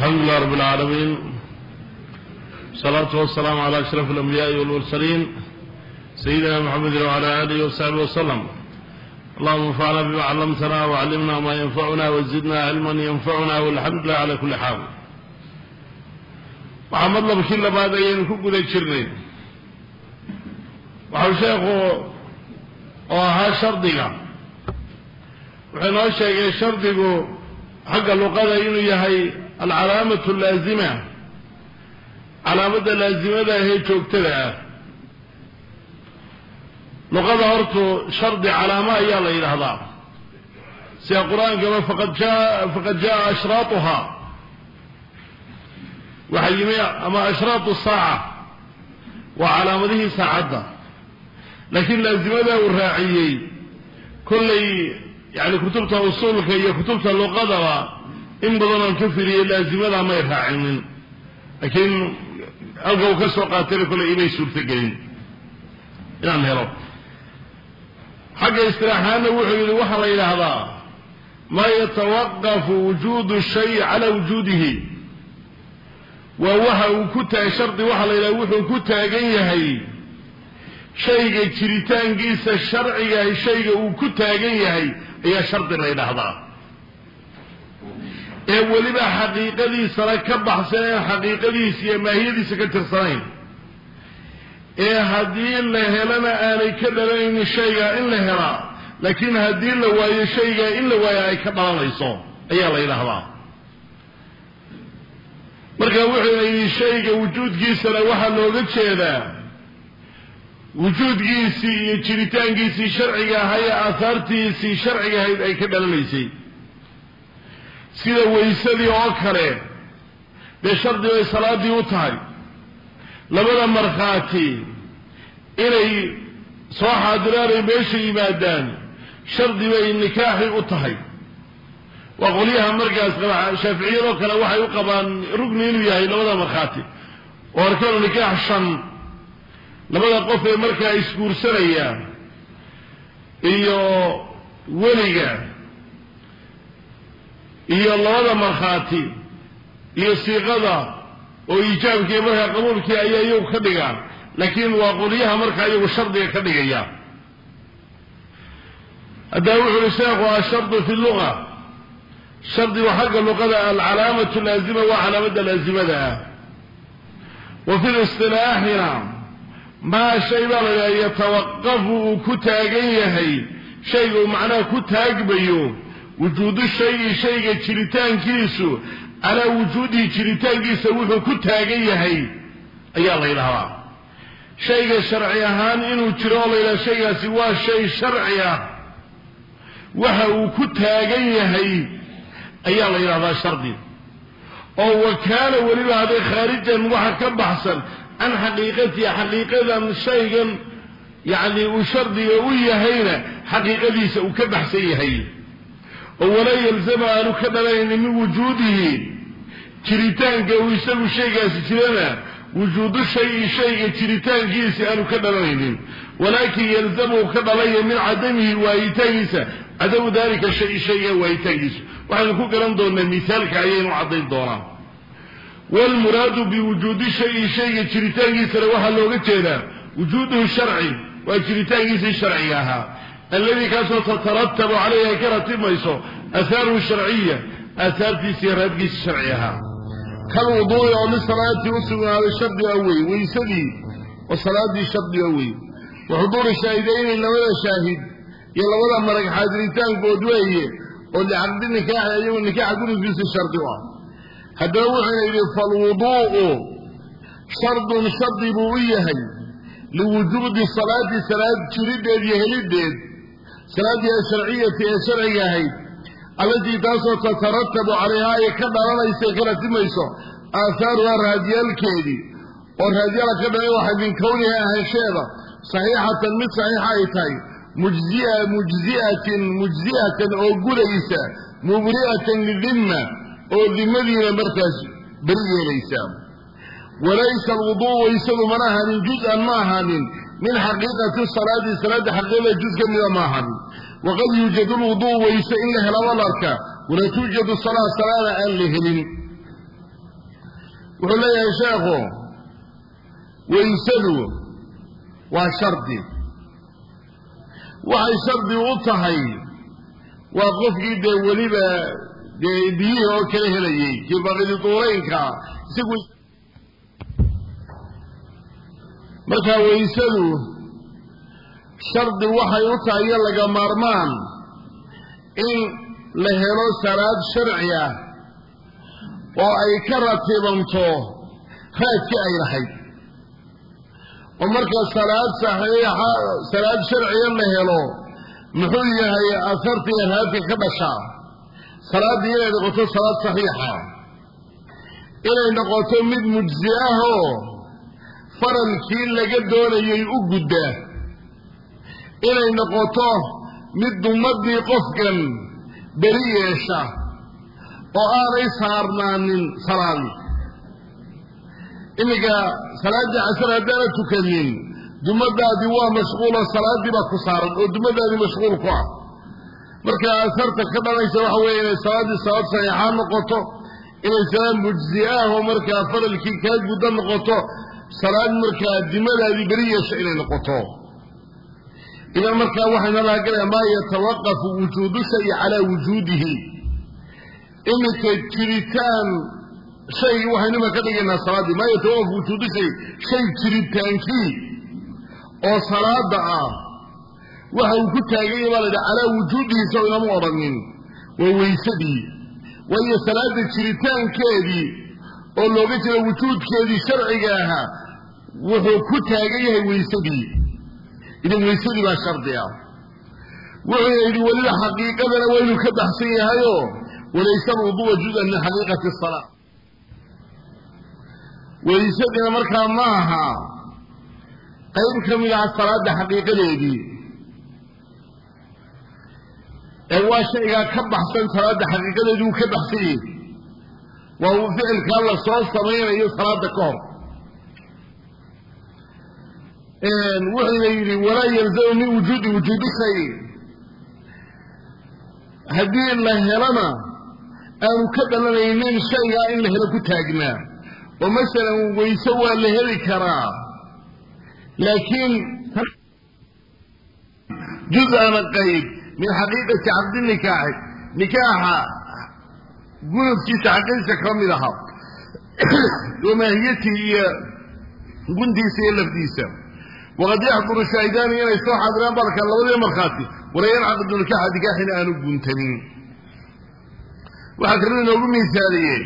alxamdulilah rab اlcaalamiin wasalaatu wasalaamu calaa ashraf alambiyaai walmursaliin sayidina maxamedin wcala aalihi wasaxbi wasalam allahuma anfacna bima callamtana wacallimna maa yanfacuna wazidna cilman yanfacuna walxamdulilah cala kuli xaal waxaa madlabkii labaad ayaynu ku guda jirnay waxau sheekhu oo ahaa shardiga. Wuxuu inoo sheegay shardigu xagga luqada inuu yahay alcalaamatu laazima. Calaamadda laasimada ahee joogtada ah. Luqada hortu shardi calaamo ayaa la yidhaahdaa. Sida qur'aankaba faqad jaa faqad jaa ashraatuhaa waxaa yimi ama ashraatu saaca. Waa calaamadihii saacadda. Laakiin laasimada uu raaciyey kollay yani kutubta usuulka iyo kutubta luqadaba in badan aan ka firiyey laasimada may raacinin. Laakiin halka uu ka soo qaatayna kollay imay suurtogelin inaan helo. Xagga istiraaxaanna wuxuu yidhi waxaa la yidhaahdaa maa yatawaqafu wujuudu shay calaa wujuudihi. Waa waxa uu ku taag shardi waxaa la yidhaha wuxuu ku taagan yahay shayga jiritaankiisa sharciga shayga uu ku taagan yahay ayaa shardi la ydhaahdaa ee weliba xaqiiqadiisana ka baxsan ee xaqiiqadiisa iyo maahiyadiisa ka tirsanayn. Ee haddii la helana aanay ka dhalanaynin shaygaa in la helaa laakiin haddii la waayo shaygaa in la waayo ay ka dhalanayso ayaa la yidhaahdaa. Marka wuxuu yidhi shayga wujuudkiisana waxaa looga jeedaa wujuudkiisii iyo jiritaankiisii sharciga ahaa ee aahaartiisii sharciga ahayd ay ka dhalanaysay sida waysadii oo kale dee shardi bay salaadii u tahay. Labada markhaati inay soo xaadiraan ay meesha yimaadaan shardi bay nikaaxii u tahay. Waa qolyaha markaas qaba shaaficiyadoo kale waxay u qabaan rugni inuu yahay labada markhaati. Oo arkaanu nikaax shan. Labada qof ee markaa isguursanaya iyo weliga iyo labada markhaati iyo siiqada oo iijaabkii markaa qabuulkii ayaa iyagu ka dhigaan. Laakiin waa qolyaha markaa iyagu shardiga ka dhigaya. Haddaba wuxu uhi sheekhu ashardu fi luga shardigu xagga luqada alcalaamatu laazima waa calaamadda laazimada. Ah wa fi listilaaxina maa shay baa la yatawaqafu uu ku taagan yahay shayga uu macnaha ku taagmayo wujuudu shayi shayga jiritaankiisu calaa wujuudihi jiritaankiisa wuxuu ku taagan yahay. Ayaa la yidhahdaa shayga sharci ahaan inuu jiro oo la yidhaha shaygaasi waa shay sharci ah. Waxa uu ku taagan yahay ayaa la yidhahdaa shardi. Oo wakaana weliba hadday khaarijan waxa ka baxsan can xaqiiqatihi xaqiiqadan shaygan yacni uu shardiga u yahayna xaqiiqadiisa uu ka baxsan yahay oo walaa yalzama aanu ka dhalanaynin min wujuudihi. Jiritaanka uu isagu shaygaasi jirana wujuudu shayi shayga jiritaankiisi aanu ka dhalanaynin walaakin yalzamu ka dhalaya min cadamihi waayitaankiisa cadamu dalika shay shayga waayitaankiisa. Waxaynu ku garan doonaa misaalka ayaynu caddayn doonaa. Wlmuraadu biwujuudi shayi shayga jiritaankiisana waxaa looga jeedaa wujuuduhu sharci waa jiritaankiisii sharciga ahaa alladii kaasoo tataratabu caleyhi ay ka ratimayso aahaaruhu sharciya aahaartiisiiyo raadkiisi sharci ahaa kalwuduui oo lisalaati u sugnaaday shardiga wey weysadii oo salaadii shardiga wey wa xuduuri shaahidayni labada shaahid iyo labada marag xaadiritaankood weeye oo licaqdi nikaaxi iyagu nikaaxa gurigiisa shardi u ah haddaba wuxuuna yidhi falwuduu'u shardun shardi buu u yahay liwujuudi salaati salaad jiriddeed iyo heliddeed salaaddii asharciyati ee sharciga ahayd allatii taasoo tataratabu calayhaa ay ka dhalanaysa ka ratimayso aahaaruhaa raadiyaalkeedii. Oo raadyaala ka dhalay waxay min kowniha ahaansheeda saxiixatan mid saxiixa ay tahay mujzia mujzi'atin mujzi'atan oo gudaysa mubri'atan lidimma oo dimadiina markaas beri yeelaysa walaysa alwuduu waysadu mana ahaanin juz-an ma ahaanin min xaqiiqati salaati salaada xaqiiqada juz ka mida ma waqad yuujadu lwuduu wayse in la helaba la arkaa walaa tuujadu salaa salaada aan la helin. Wuxuu leeyahay sheekhu waysadu waa shardi. Waxay shardi u tahay waa qofkii dee weliba dee biyihii oo kala helayey kii baqidi duulaynka isagu markaa waysadu shardi waxay u tahay iyo laga maarmaan in la helo salaad sharci ah oo ay ka ratibanto raadkii ay lahayd. Oo marka salaad saxiixa salaad sharciya la helo muxuu yahay asarta iyo raadka ka dhashaa. Salaaddii inay noqoto salaad saxiixa. Inay noqoto mid mujsi ahoo faralkii laga doonayay u gudda inay noqoto mid dumadii qofkan beri yeesha oo aanay saarnaanin salaadi iminka salaaddii casar haddaana tukanin dumadaadii waa mashquulo salaaddii baa ku saaran oo dumadaadii mashquul ku ah. Marka asarta ka dhalanaysa waxa weeye inay salaaddii salaad saxiixaa noqoto inay salaad mujzi ah oo markaa faralkii kaa gudda noqoto salaad markaa dimadaadii beri yeesha inay noqoto. Idan markaa waxayna lahagalaya maa yatawaqafu wujuudu shayi calaa wujuudihi. Iminka jiritaan shay waxaynu iman ka dhigaynaa salaaddii maa yatawaqafu wujuudu shay shay jiritaankii oo salaada ah. Waxa uu ku taaganya baa la yidhaha calaa wujuudihi sao inama odhanin waa weysadii. Waayo salaada jiritaankeedii oo looga jeeda wujuudkeedii sharciga ahaa wuxuu ku taagan yahay weysadii. Idan weysadii baa shardi ah. Wuxuu yidhi weliba xaqiiqadana waa inuu ka baxsan yahayoo walaysa alwuduu'a juz'an min xaqiiqati asalaa weysadina markaa ma aha. Qayb ka mid aha salaada xaqiiqadeedii. Ee waa shaygaa ka baxsan salaada xaqiiqadeedii uu ka baxsan yahay waa uu ficilkaa la soo samaynayo salaada ka hor. Wuxuuna yidhi walaa yalzamu min wujuudi wujuudi shay haddii la helana aanu ka dhalanaynin shaygaa in la helo ku taagnaa oo masalan weyse waa la heli karaa. Laakiin juz-ana qayb min xaqiiqati cabdi nikaaxi nikaaxa gunudkiisa xaqiisa ka mid aha wamaahiyatihi iyo guntiisa iyo lafdiisa. Waqad yaxduru shaahidaani inay soo xaadiraan balka labadii markhaati. Wala yancaqidu nikaaxa nikaaxina aanu guntanin. Waxaa kaloo inoogu miisaaliyey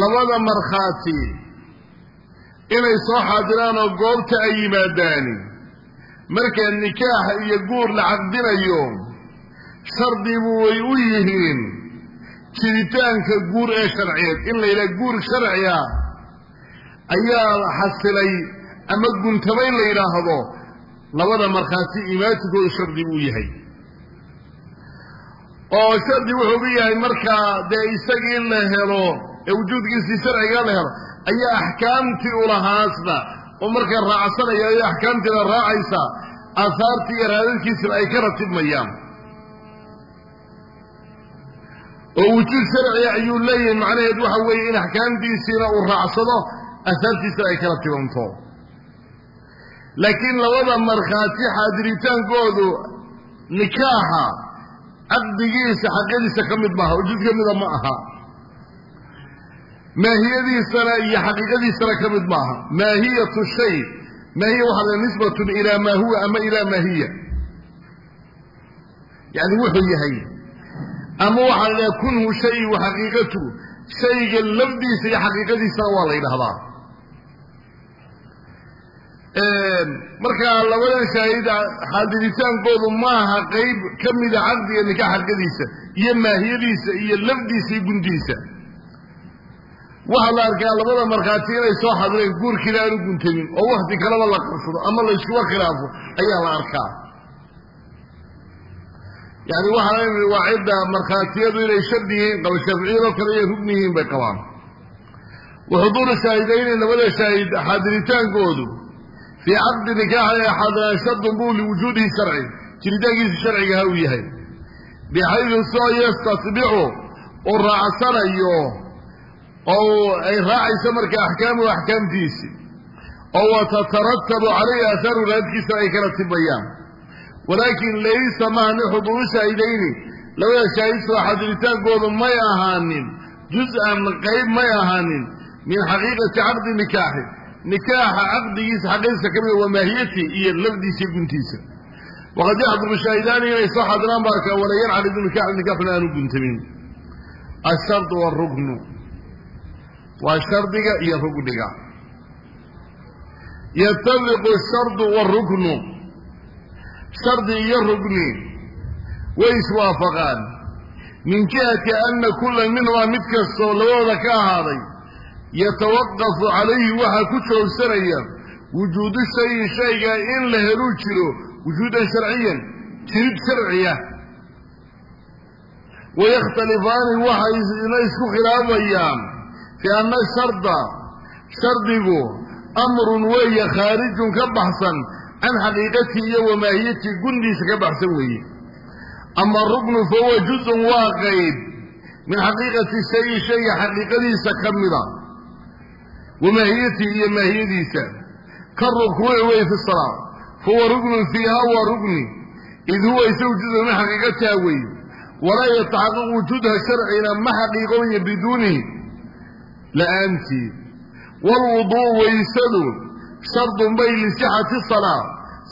labada markhaati inay soo xaadiraan oo goobta ay yimaadaani marka nikaaxa iyo guur la caqdinayo shardibu way u yihiin jiritaanka guur ee sharciyeed. In la yidhaha guur sharci ah ayaa xasilay ama guntamay la yidhaahdo labada markhaati imaatigooda shardi buu yahay. Oo shardi wuxuu ugu yahay markaa dee isagii la helo ee wujuudkiisii sharcigaa la helo ayaa axkaamtii ulahaasna oo markaa raacsanaya ayo axkaamtiina raacaysa aahaartii iyo raadadkiisina ay ka ratibmayaan oo wujuud sharciga ayuu leeyahay macnaheed waxa weeye in axkaamtiisiina uu raacsado aahaartiisina ay ka ratibanto laakiin labada markhaati xaadiritaankoodu nikaaxa caqdigiisa xaqyadiisa ka mid maaha ujuud ka mida ma aha. Maahiyadiisana iyo xaqiiqadiisana ka mid maaha. Maahiyatu shay maahiya waxaa la nisbatun ilaa maa huwa ama ilaa maahiya. Yani wuxuu yahay ama waxaa la dhaha kunhu shay wa xaqiiqatu shayga lafdiisa iyo xaqiiqadiisana waa la yidhahdaa markaa labadan shaahid xaadiritaankoodu maaha qayb ka mida caqdiga nikaax xaqadiisa iyo maahiyadiisa iyo lafdiisa iyo gundiisa. Waxaa la arkaa labada markhaati inay soo xadireen guurkiina aanu guntamin oo wakti kaleba la qabsado ama la iskuba khilaafo ayaa la arkaa yani waxaa waa cidda markhaatiyadu inay shardi yihiin qaba shaaficiyadoo kale iyo rugni yihiin bay qabaan. Wa xuduuru shaahidayni labada shaahid xaadiritaankoodu fii caqdi nikaaxa ee xaadiraan shardun buu liwujuudihi sharci jiritaankiisa sharciga ha uu yahay. Bixaydu soo yastasbicu uu raacsanayo oo ay raacayso marka axkaamuhu axkaamtiisi oo watataratabu calayhi aahaaru raadkiisa ay kala tibayaan walaakin laysa maha lixuduuri shaahidayni labada shaahid soo xadiritaankoodu may ahaanin juz-an qayb may ahaanin min xaqiiqati caqdi nikaaxi. Nikaaxa caqdigiisa xaqiiqsa ka mida waa maahiyati iyo lafdiisa guntiisa. Waqad yaxduru shaahidaani inay soo xadiraan baarka wala yancalidu nikaaxu nikaaxuna aanu guntamin ashardu waruknu waa shardiga iyo rugniga yatafiqu shardu waruknu shardi iyo rugni way iswaafaqaan. Min jihati ana kula minhumaa mid kastoo labadooda ka ahaaday yatawaqafu calayhi waxaa ku joogsanaya wujuudu shayi shayga in la heluu jiro wujuudan sharciyan jirid sharciya. Wayakhtalifaani waxayna isku khilaafayaan fi anna sharda shardigu amrun weeye khaarijun ka baxsan can xaqiiqatii iyo wamaahiyatii gundiisa ka baxsan weeye. Ama ruknu fahuwa juzun waa qayb. Min xaqiiqati shayi shayga xaqiiqadiisa ka mida. Wamaahiyatii iyo maahiyadiisa. Ka rukuuci wey fi salaa fahuwa ruknun fiiha waa rukni. Id huwa isagu juzun min xaqiiqatiha weeye. Walaa yataxaqaq wujuudha sharcina ma xaqiiqoonya biduunihi. La'aantii waalwuduu waysadu shardun bay lisixati salaa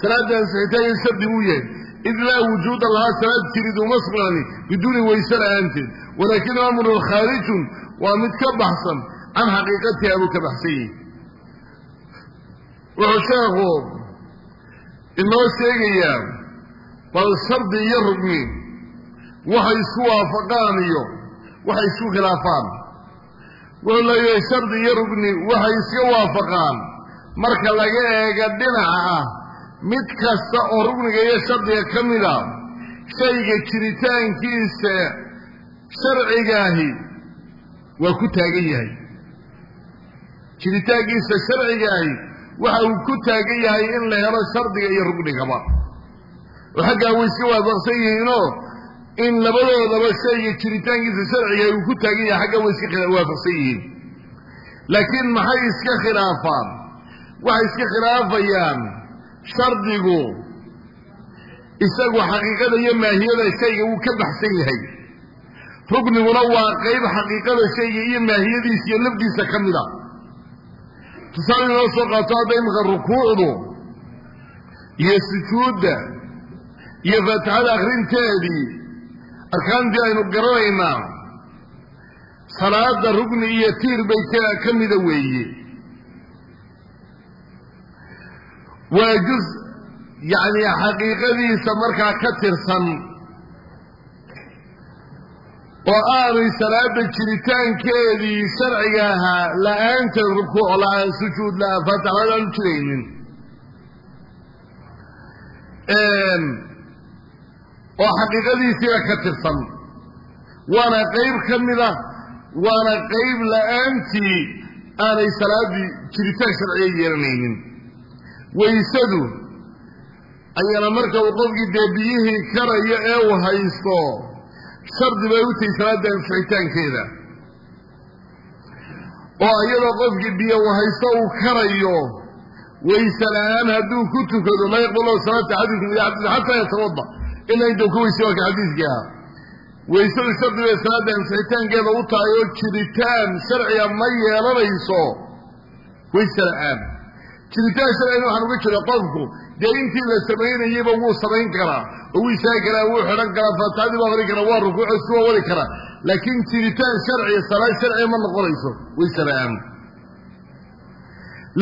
salaadda ansixitaanka shardi uu yahay id laa wujuuda lahaa salaad jirid uma sugnani biduuni wayse la'aanteed walaakin amrun khaarijun waa mid ka baxsan. Can xaqiiqatiha buu ka baxsan yahi wuxuu sheekhu inoo sheegayaa bal shardi iyo rugni waxay isku waafaqaan iyo waxay isku khilaafaan. Wuxuu leeyahay shardi iyo rugni waxay iska waafaqaan marka laga eega dhinaca ah mid kasta oo rugniga iyo shardiga ka mida shayga jiritaankiisa sharcigaahi waa ku taagan yahay. Jiritaankiisa sharcigaahi waxa uu ku taagan yahay in la helo shardiga iyo rugnigaba. Oo xaggaa way iska waafaqsan yihiinoo in labadoodaba shayga jiritaankiisa sharciga uu ku taagan yahay xaggaa way iska waafaqsan yihiin. Laakiin maxay iska khilaafaan waxay iska khilaafayaan shardigu. Isagu xaqiiqada iyo maahiyada shayga wuu ka baxsan yahay. Rugniguna waa qayb xaqiiqada shayga iyo maahiyadiisa iyo lafdiisa ka mida tusaale inoo soo qaato hadda imika rukuucdu iyo sujuudda iyo faatixada akhrinteedii arkaantii aynu garanaynaa salaada rugni iyo tiir bay ka mida weeye waa juz yacni xaqiiqadiisa markaa ka tirsan oo aanay salaada jiritaankeedii sharciga ahaa la'aanteed rukuuc la'aan sujuud la'aan faatixaad aanu jiraynin. Oo xaqiiqadiisiiba ka tirsan. Waana qayb ka mida waana qayb la'aantii aanay salaadii jiritaan sharciga yeelanaynin waysadu ayaana marka uu qofkii dee biyihii karayo ee uu haysto shardi bay u tahay salaadda ansixitaankeeda oo iyadoo qofkii biyo uu haysto uu karayo wayse la'aan hadduu ku tukado la yaqbalo salaata cabdi xataa yatawada ilaa intuu ka weyse waa ka xadiiskii ahaa. Waysadu shardi bay salaadda ansixitaankeeda u tahay oo jiritaan sharciga ma yeelanayso wayse la'aan jiritaan sharcina waxaan uga jeeda qofku dee intii la samaynayeyba wuu samayn karaa oo wuu istaagi karaa wuu xidhan karaa faatixadii buu aqrin karaa waa rukuuco si waa wadi karaa. Laakiin jiritaan sharciga salaad sharciga ma noqonayso wayse la'aan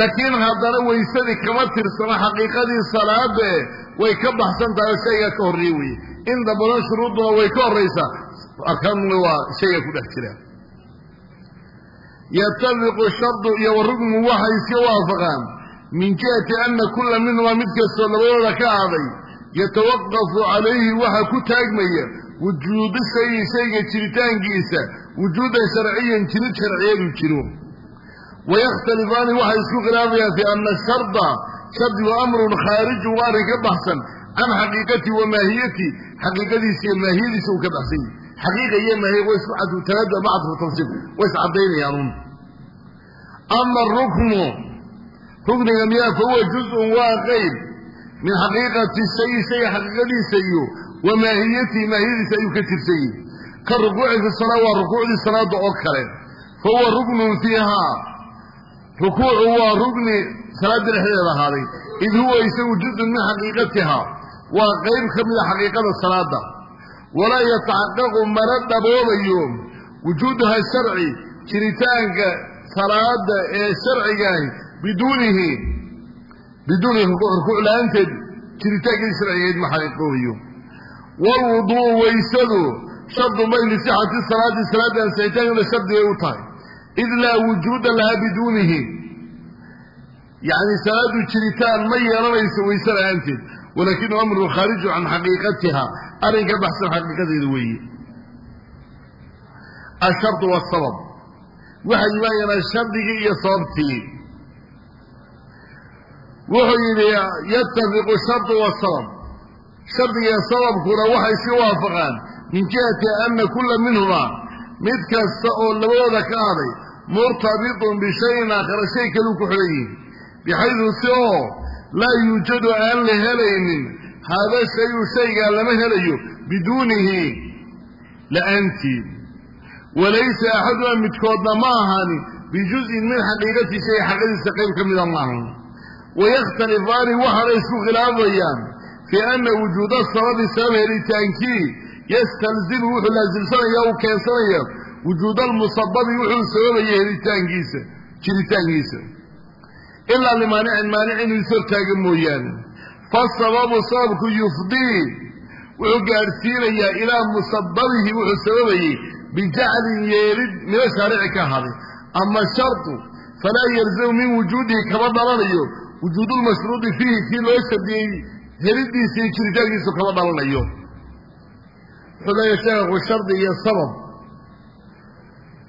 laakiin haddana waysadii kama tirsana xaqiiqadii salaade way ka baxsan tahay oo shaygaa ka horreeye weye inta badan shuruudduna way ka horraysaa arkaanuna waa shayga ku dhex jira. Yatafiqu shardu iyo warugmu waxay iska waafaqaan min jihati ana kula minhumaa mid kastoo labadooda ka aaday yatawaqafu calayhi waxa ku taagmaya wujuudu shayi shayga jiritaankiisa wujuudan sharciyan jirid sharciyadu jiro. Wayakhtalifaani waxay isku khilaafayaan fi ana sharda shardigu amrun khaarijun waa arrin ka baxsan can xaqiiqati wa maahiyati xaqiiqadiisa iyo maahiyadiisa uu ka baxsan yahy xaqiiqa iyo mahay way isku cadfu tanaada ma cadfu tafsiir way is caddaynayaan un ama aruknu rukniga miyaa fa huwa juzun waa qeyb. Min xaqiiqati shay shay xaqiiqadiisa iyo wa maahiyatihi maahiyadiisa ayuu ka tirsan yihi ka rukuuci fi salaa waa rukuucdii salaada oo kale. Fa huwa ruknun fiihaa rukuucu waa rukni salaada dhexdeeda ahaaday id huwa isagu juzun min xaqiiqatiha. Waa qeyb ka mida xaqiiqada salaada walaa yataxaqaqu mana dhaboobayo wujuuduha sharci jiritaanka salaada ee sharcigaahi biduunihi biduuni rukuuc la'aanteed jiritaankeedi sharcigeed ma xaqiiqoobayo waalwuduu waysadu shardu may lisixati salaati salaada ansixitaankeeda shardi bay u tahay. Id laa wujuuda lahaa biduunihi yacni salaadu jiritaan ma yeelanayso wayse la'aanteed walakinu amru khaariju can xaqiiqatiha arrin ka baxsan xaqiiqadeeda weeye. Ashardu wasabab waxay yimaayaan shardigii iyo sababtii wuxuu yidhi yatafiqu shardu wasabab shardiga sababkuna waxay iska waafaqaan min jihati ana kula minhuma mid kasta oo labadooda ka aday murtabitun bishayin aakhara shay kaluu ku xidhan yihiin bixaydu si oo laa yuujadu aan la helaynin. Haada shayu shaygaa lama helayo biduunihi. La'aantii walaysa axaduna midkoodna ma ahani bijuz'in min xaqiiqati xaqadiisa qayb ka mida maahan wayakhtalifaani waxaanay isku khilaafayaan fii ana wujuuda sababi sabab helitaankii yastalzimu wuxuu laasimsanaya u keensanaya wujuuda almusababi wuxuu sababaya helitaankiisa jiritaankiisa ilaa limaanicin maanic inuu is hortaaga mooyaane fasababu sababku yufdii wuxuu gaadhsiinayaa ilaa musababihi wuxuu sababayey bijaclin yeelid mina shaarici ka ahaday ama shardu falaa yalzamu min wujuudihi kama dhalanayo wujuudulmashruudi fiihi kii loo shardiyey helidiisa iyo jiritaankiisu kama dhalanayo wuxuu leeyahy sheekhu shardi iyo sabab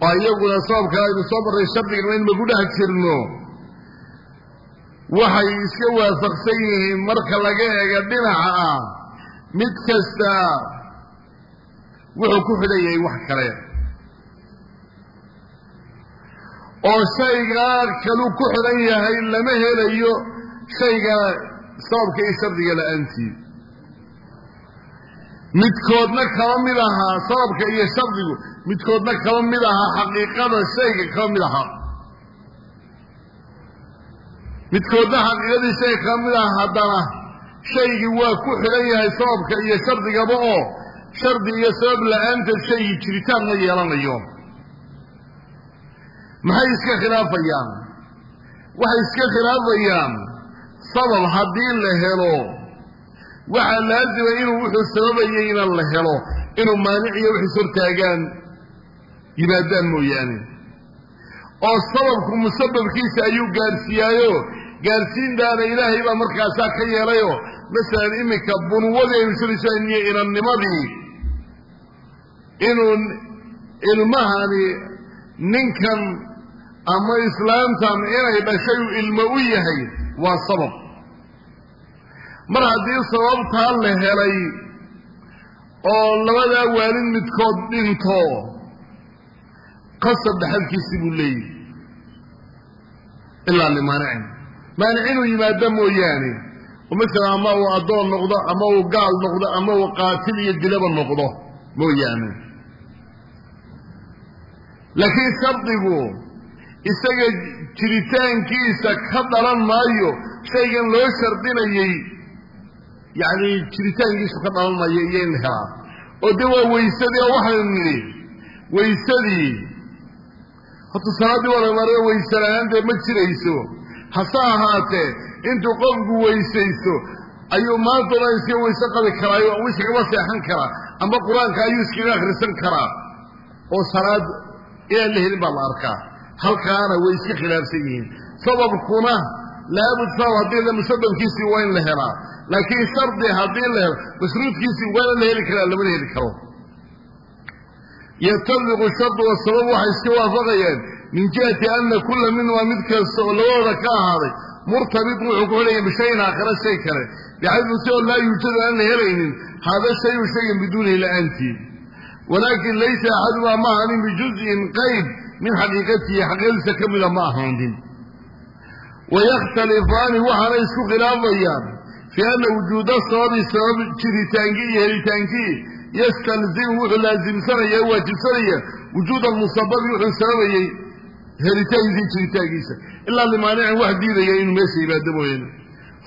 waa iyaguna sababka aynu soo marray shardigana in magu dhex jirno waxay iska waafaqsan yihiin marka laga eega dhinaca ah mid kasta wuxuu ku xidhan yahay wax kale oo shaygaa kaluu ku xidhan yahay lama helayo shayga sababka iyo shardiga la'aantii. Midkoodna kama mid ahaa sababka iyo shardigu midkoodna kama mid ahaa xaqiiqada shayga kama mid ahaa midkoodna xaqiiqadii shayga kama mid aha haddana shaygii waa ku xidhan yahay sababka iyo shardigaba oo shardi iyo sabab la'aanteed shaygii jiritaan ma yeelanayo maxay iska khilaafayaan? Waxay iska khilaafayaan sabab haddii la helo. Waxaa laazima inuu wuxuu sababayeyna la helo inuu maanic iyo waxis hortaagaan yimaadaan mooyaane. Oo sababku musababkiisa ayuu gaadhsiiyaayo gaadhsiintaana ilaahay baa markaasaa ka yeelayo masalan iminka bunuwadii aynu sulaysaniyo inannimadii inuu ilmahani ninkan ama islaamtan inay dhashay uu ilmo u yahay waa sabab. Mar haddii sababtaa la helay oo labadaa waalid midkood dhinto qasab dhaxalkiisi buu leeyihi ilaa limaanicin maanic inuu yimaado mooyaane oo masalan ama uu addoon noqdo ama uu gaal noqdo ama uu qaatil iyo dilaba noqdo mooyaane. Laakiin shardigu isaga jiritaankiisa ka dhalan maayo shaygan loo shardinayey yacni jiritaankiisu ka dhalan maayo iyo in la helaa. Oo de waa waysadii oo waxaynu nidhi waysadii horta salaaddii waa lamaro wayse la'aan dee ma jirayso. Hase ahaatee intuu qofku weysaysto ayuu maanta iska wayse qabi karaayo u iskagaba seexan karaa ama qur'aanka ayuu iskaga akhrisan karaa. Oo salaad inaan la helin baa la arkaa halkaana way iska khilaafsan yihiin. Sababkuna laabud sabab haddii la musababkiisii waa in la helaa. Laakiin shardi haddii la helo mashruudkiisii waana la heli karaa lamana heli karo. Yatabiqu shardu wasabab waxay iska waafaqayaan. Min jihati ana kula minhumaa mid kasta oo labadooda ka ahaaday. Murtabit wuxuu ku xidhaya bishayin aakhira shay kale. Bixaydu si oo laa yuujadu aan la helaynin. Haada shayu shayan biduunihi la'aantii. Walaakin laysa axadumaa ma ahaanin bijuz'in qayb min xaqiiqatihi xaqiiqadiisa ka mida ma ahaanin wayakhtalifaani waxaana isku khilaafayaan fii anna wujuuda sababi sabab jiritaankii iyo helitaankii yastalzimu wuxuu laasimsanaya o waajibsanaya wujuud almusababi wuxuu sababayey helitaankiisa jiritaankiisa ilaa limaanicin wax diidaya inuu meesha yimaado mooyaane.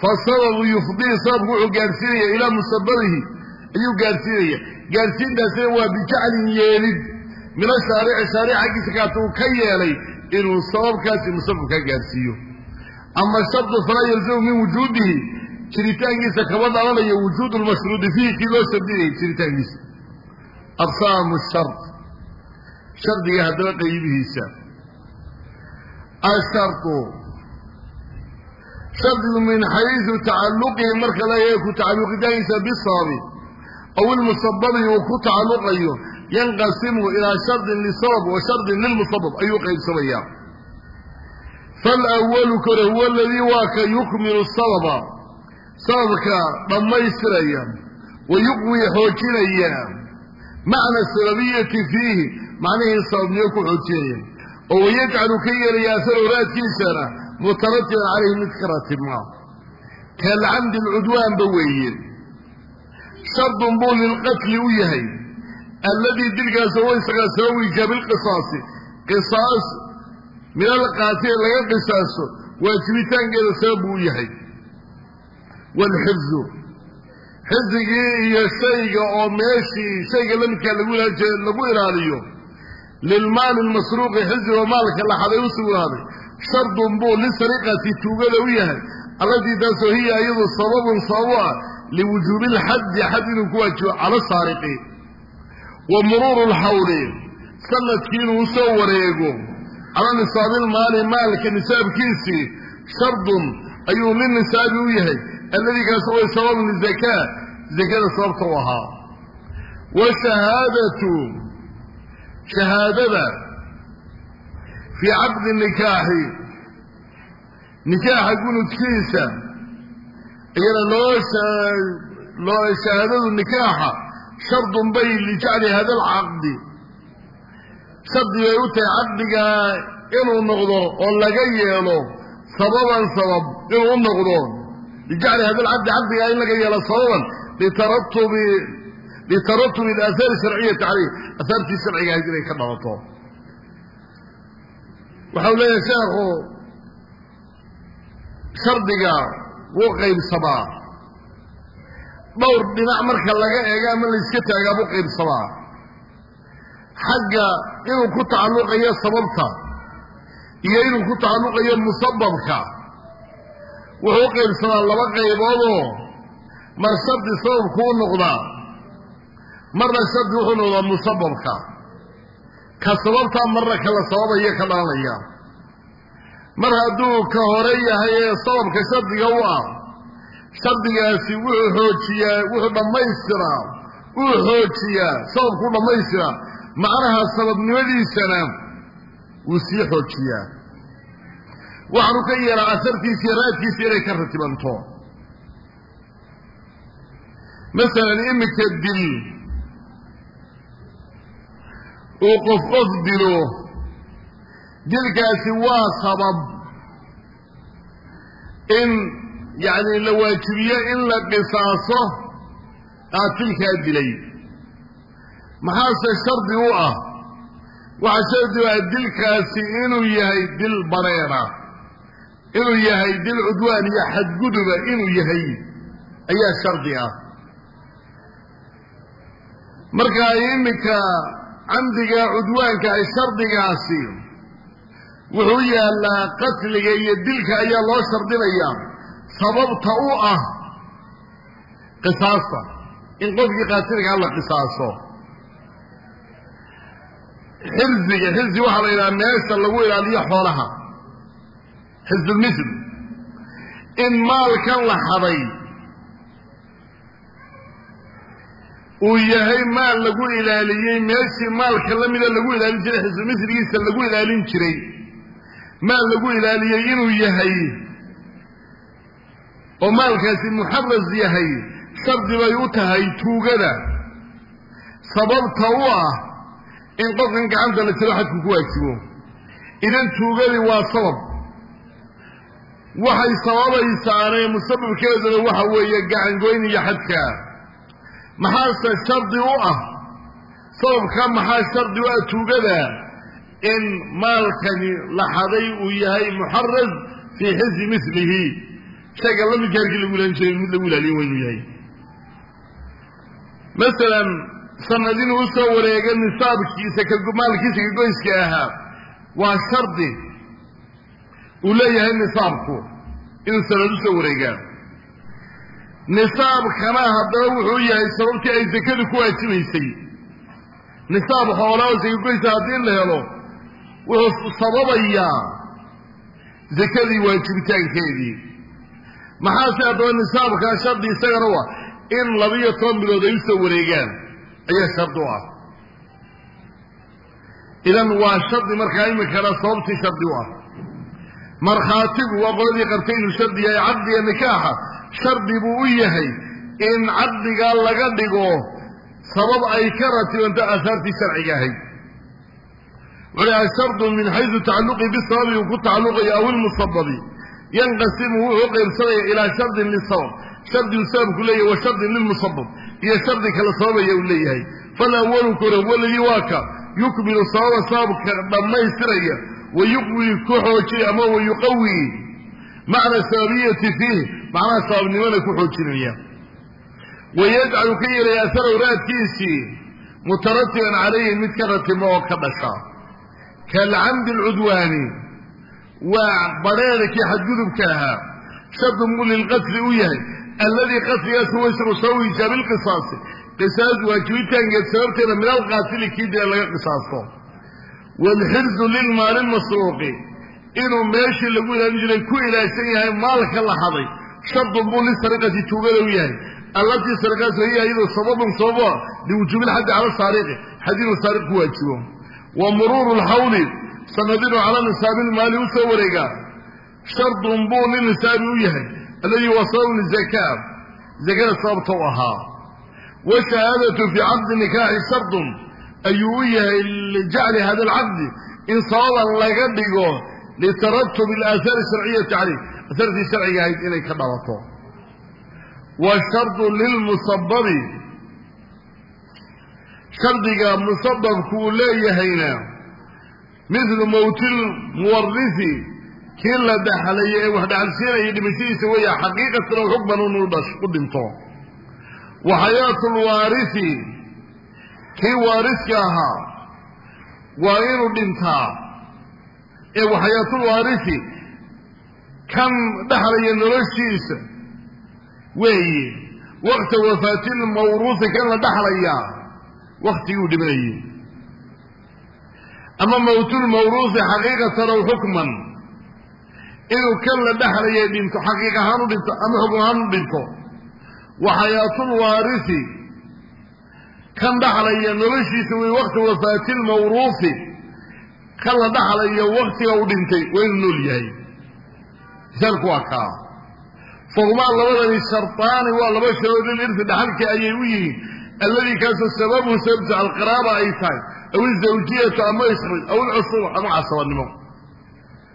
Fasababu yufdii sababku wuxuu gaadhsiinaya ilaa musababihi ayuu gaadhsiinaya gaadhsiintaasina waa bijaclin yeelid min ashaarici shaaric xaggiisa kaata uu ka yeelay inuu sababkaasi musabab ka gaadhsiiyo. Ama shardu falaa yalzamu min wujuudihi jiritaankiisa kama dhalanayo wujuud lmashruudi fiihi kii loo shardinayay jiritaankiisa. Aqsaamu shard shardiga haddaba qaybihiisa. Ashardu shardigu min xaysu tacalluqihi marka la ku tacalluqitaankiisa bisababi aw ilmusababi uu ku tacalluqayo yanqasimu ilaa shardin lisabab wa shardin lilmusabab ayuu qaybsamayaa faalawalu kore huwa aladii waa ka yukmilu sababa sababka dhammaystiraya wa yuqwi xoojinaya macna sababiyati fiihi macnihii sababniyo ku xoojinaya oo wayajcalu ka yeelaya asar oraadkiisana mutaratiban calayhi mid ka ratibmaa kaalcamdi alcudwaanba weeye shardun buu lilqatli u yahay alladii dilkaas oo isagaa sabawiisa bilqisaasi qisaas min alqaatili laga qisaaso waajibitaankeeda sabab buu u yahay waalxifzu xifdigii iyo shayga oo meeshii shayga lamidkaa lagu ilaaliyo lilmaali lmasruuqi xifdigo maalka laxaday u sugnaaday shardun buu lisariqati tuugada u yahay allatii taasoo hiya iyadu sababun sababu ah liwujuubi lxaddi xad inuu ku waajibo cala saariqi wa muruuru lxawli sannadkii inuu u soo wareego. Cala nisaabilmaali maalka nisaabkiisii shardun ayuu linisaabi u yahay. Alladii kaas way sababun lizakaa zakada sababta u ahaa. Wa shahaadatu shahaadada fii caqdi nikaaxi. Nikaaxa gunudkiisa iyana loo shahaadadu nikaaxa shardun bay lijacli hada alcaqdi shardi bay u tahay caqdigaa inuu noqdo oo laga yeelo sababan sabab inuu u noqdo. Lijacli hada alcaqdi caqdigaa in laga yeelo sababan litaratubi litaratubi alaahaari sharciyati caleyh ahaartii sharciga ahayd inay ka dhalato waxau leeyahay sheekhu shardiga wuu qaybsamaa dhowr dhinac marka laga eego ama layska taagaa buu qaybsamaa xagga inuu ku tacalluqayo sababta iyo inuu ku tacalluqayo musababka wuxuu u qaybsamaa laba qayboodoo mar shardi sababku u noqdaa marna shardi wuxuu noqdaa musababka. Ka sababtaa marna kala sababaya ka dhalanaya. Mar hadduu ka hore yahay ee sababka shardiga u ah shardigaasi wuxuu xoojiyaa wuxuu dhammaystiraa wuu xoojiyaa sababkuu dhammaystiraa. Macnaha sababnimadiisana wuu sii xoojiyaa. Waxaanu ka yeelaa asartiisa iyo raadkiisa inay ka ratibanto. Masalan iminka dil uu qof qof dilo dilkaasi waa sabab in yacni la waajibiyo in la qisaaso qaatilkaa dilay. Maxaase shardi u ah? Waxaa shardi u ah dilkaasi inuu yahay dil bareera inuu yahay dil cudwaan iyo xadguduba inuu yahay ayaa shardi ah. Marka iminka camdiga cudwaanka ay shardigaasi wuxuu yaallaa qatliga iyo dilka ayaa loo shardinayaa sababta u ah qisaasta. In qofkii qaatilkaa la qisaaso. Xirziga xirzi waxaa la yidhaha meesha lagu ilaaliyo xoolaha. Xizulmithl in maalkan la xaday uu yahay maal lagu ilaaliyey meeshii maalka la mida lagu ilaalin jiray xizulmithligiisa lagu ilaalin jiray. Maal lagu ilaaliyey inuu yahay oo maalkaasi muxaras yahay shardi bay u tahay tuugada. Sababta u ah in qofkan gacanta la jiro xadku ku waajibo idan tuugadii waa sabab. Waxay sababaysaanee musababkeeduna waxa weeye gacangoyn iyo xadka. Maxaase shardi u ah? Sababka maxaa shardi u ah tuugada? In maalkani la xaday uu yahay muxaraz fii xisi milihi shayga la midka halkii lagu ilaalin jiray mid lagu ilaaliyo waa yahay. Masalan sanad inuu u soo wareego nisaabkiisa maalkiisa kagoyska ahaa waa shardi uu leeyahay nisaabku inuu sanad u soo wareegaa. Nisaabkana haddaba wuxuu yahay sababtii ay sakadu ku waajibaysay. Nisaab xoolaa oo sakagoysa haddii la helo wuxuu sababayaa sakadii waajibitaankeedii maxaase haddaba nisaabkaa shardi isagana waa in labiyo toban bilood ay u soo wareegaan. Ayaa shardi u ah. Idan waa shardi markaa iminkana sababtii shardi u ah. Markhaatigu waa qoladii qabtay inuu shardi yahay caqdiga nikaaxa. Shardi buu u yahay in caqdigaa laga dhigo sabab ay ka ratibanto aahaartii sharciga ahayd. Wuxuu shardu min xaysu tacalluqi bisababi uu ku tacalluqayo aw ilmusababi yanqasimu wuxuu qaybsanaya ilaa shardin lisabab shardigu sababku leeyahy wa shardin lilmusabab iyo shardi kala sababaya uu leeyahay falawalu kore waladii waa ka yukmilu sababa sababka dhammaystiraya wa yuqwi ku xoojiy ama wa yuqawi macna sababiyati fiih macnaha sababnimana ku xoojinaya wayajcalu ka yeelaya aharow raadkiisii mutaratiban calayhi mid ka ratimo oo ka dhasha kaalcamdi alcudwaani waa badheerkii xadgudubka ahaa. Buu lilqasli u yahay. Alladii qasligaas huwa isagu sababu iijaabi lqisaasi qisaas. Waajibitaankeed sababteeda min alqaatili kii dila laga qisaasto. Waalxirzu lilmaali lmasruuqi inuu meeshii lagu ilaalin jiray ku ilaashan yahay maalka la haday. Shardun buu lisariqati tuugada u yahay. Allatii sariqaas wahiya iyadu sababun sababo liwujuubi lxaddi cala saariqi. Xad inuu saariq ku waajibo wa muruuru sanadinu cala nisaabi lmaali u soo wareegaa shardun buu linisaabi u yahay alladii huwa sababu lizakaa zakada sababta u ahaa washahaadatu fii caqdi nikaaxi shardun ayuu u yahay lijacli hada alcaqdi in sababan laga dhigo litaratub alaahaari sharciyati caleyh ahaartii sharciga ahayd inay ka dhalato wa shardu lilmusababi shardiga musababku uu leeyahayna midlu mowtil muwarisi kii la dhaxlayo ee wax dhaxalsiinaya dhimashadiisa weeya xaqiiqatan oo xukman unu u dhinto. Wa xayaatu lwaarisi kii waariska ahaa waa inuu dhintaa. Ee wa xayaatulwaarisi kan dhaxlaya noloshiisa weeye wakta wafaatilmawruusi kan la dhaxlayaa waktiguu dhimanayey ama mawtulmawruusi xaqiiqatan ow xukman inuu kan la dhaxlaya dhinto xaqiiq ahaan u dhinto ama xukm ahaan u dhinto wa xayaatulwaarisi kan dhaxlaya noloshiisa wey wakti wafaatilmawruusi kan la dhaxlayo waktiga u dhintay waa inuu nool yahay. Misaalku waa kaa. Fahumaa labadani shartaani waa laba sharood lilirsi dhaxalkii ayay u yihiin. Alladii kaasoo sababuhu sababta alqiraaba ay tahay aw izawjiyatu ama isri aw ilcusuba ama casabanimo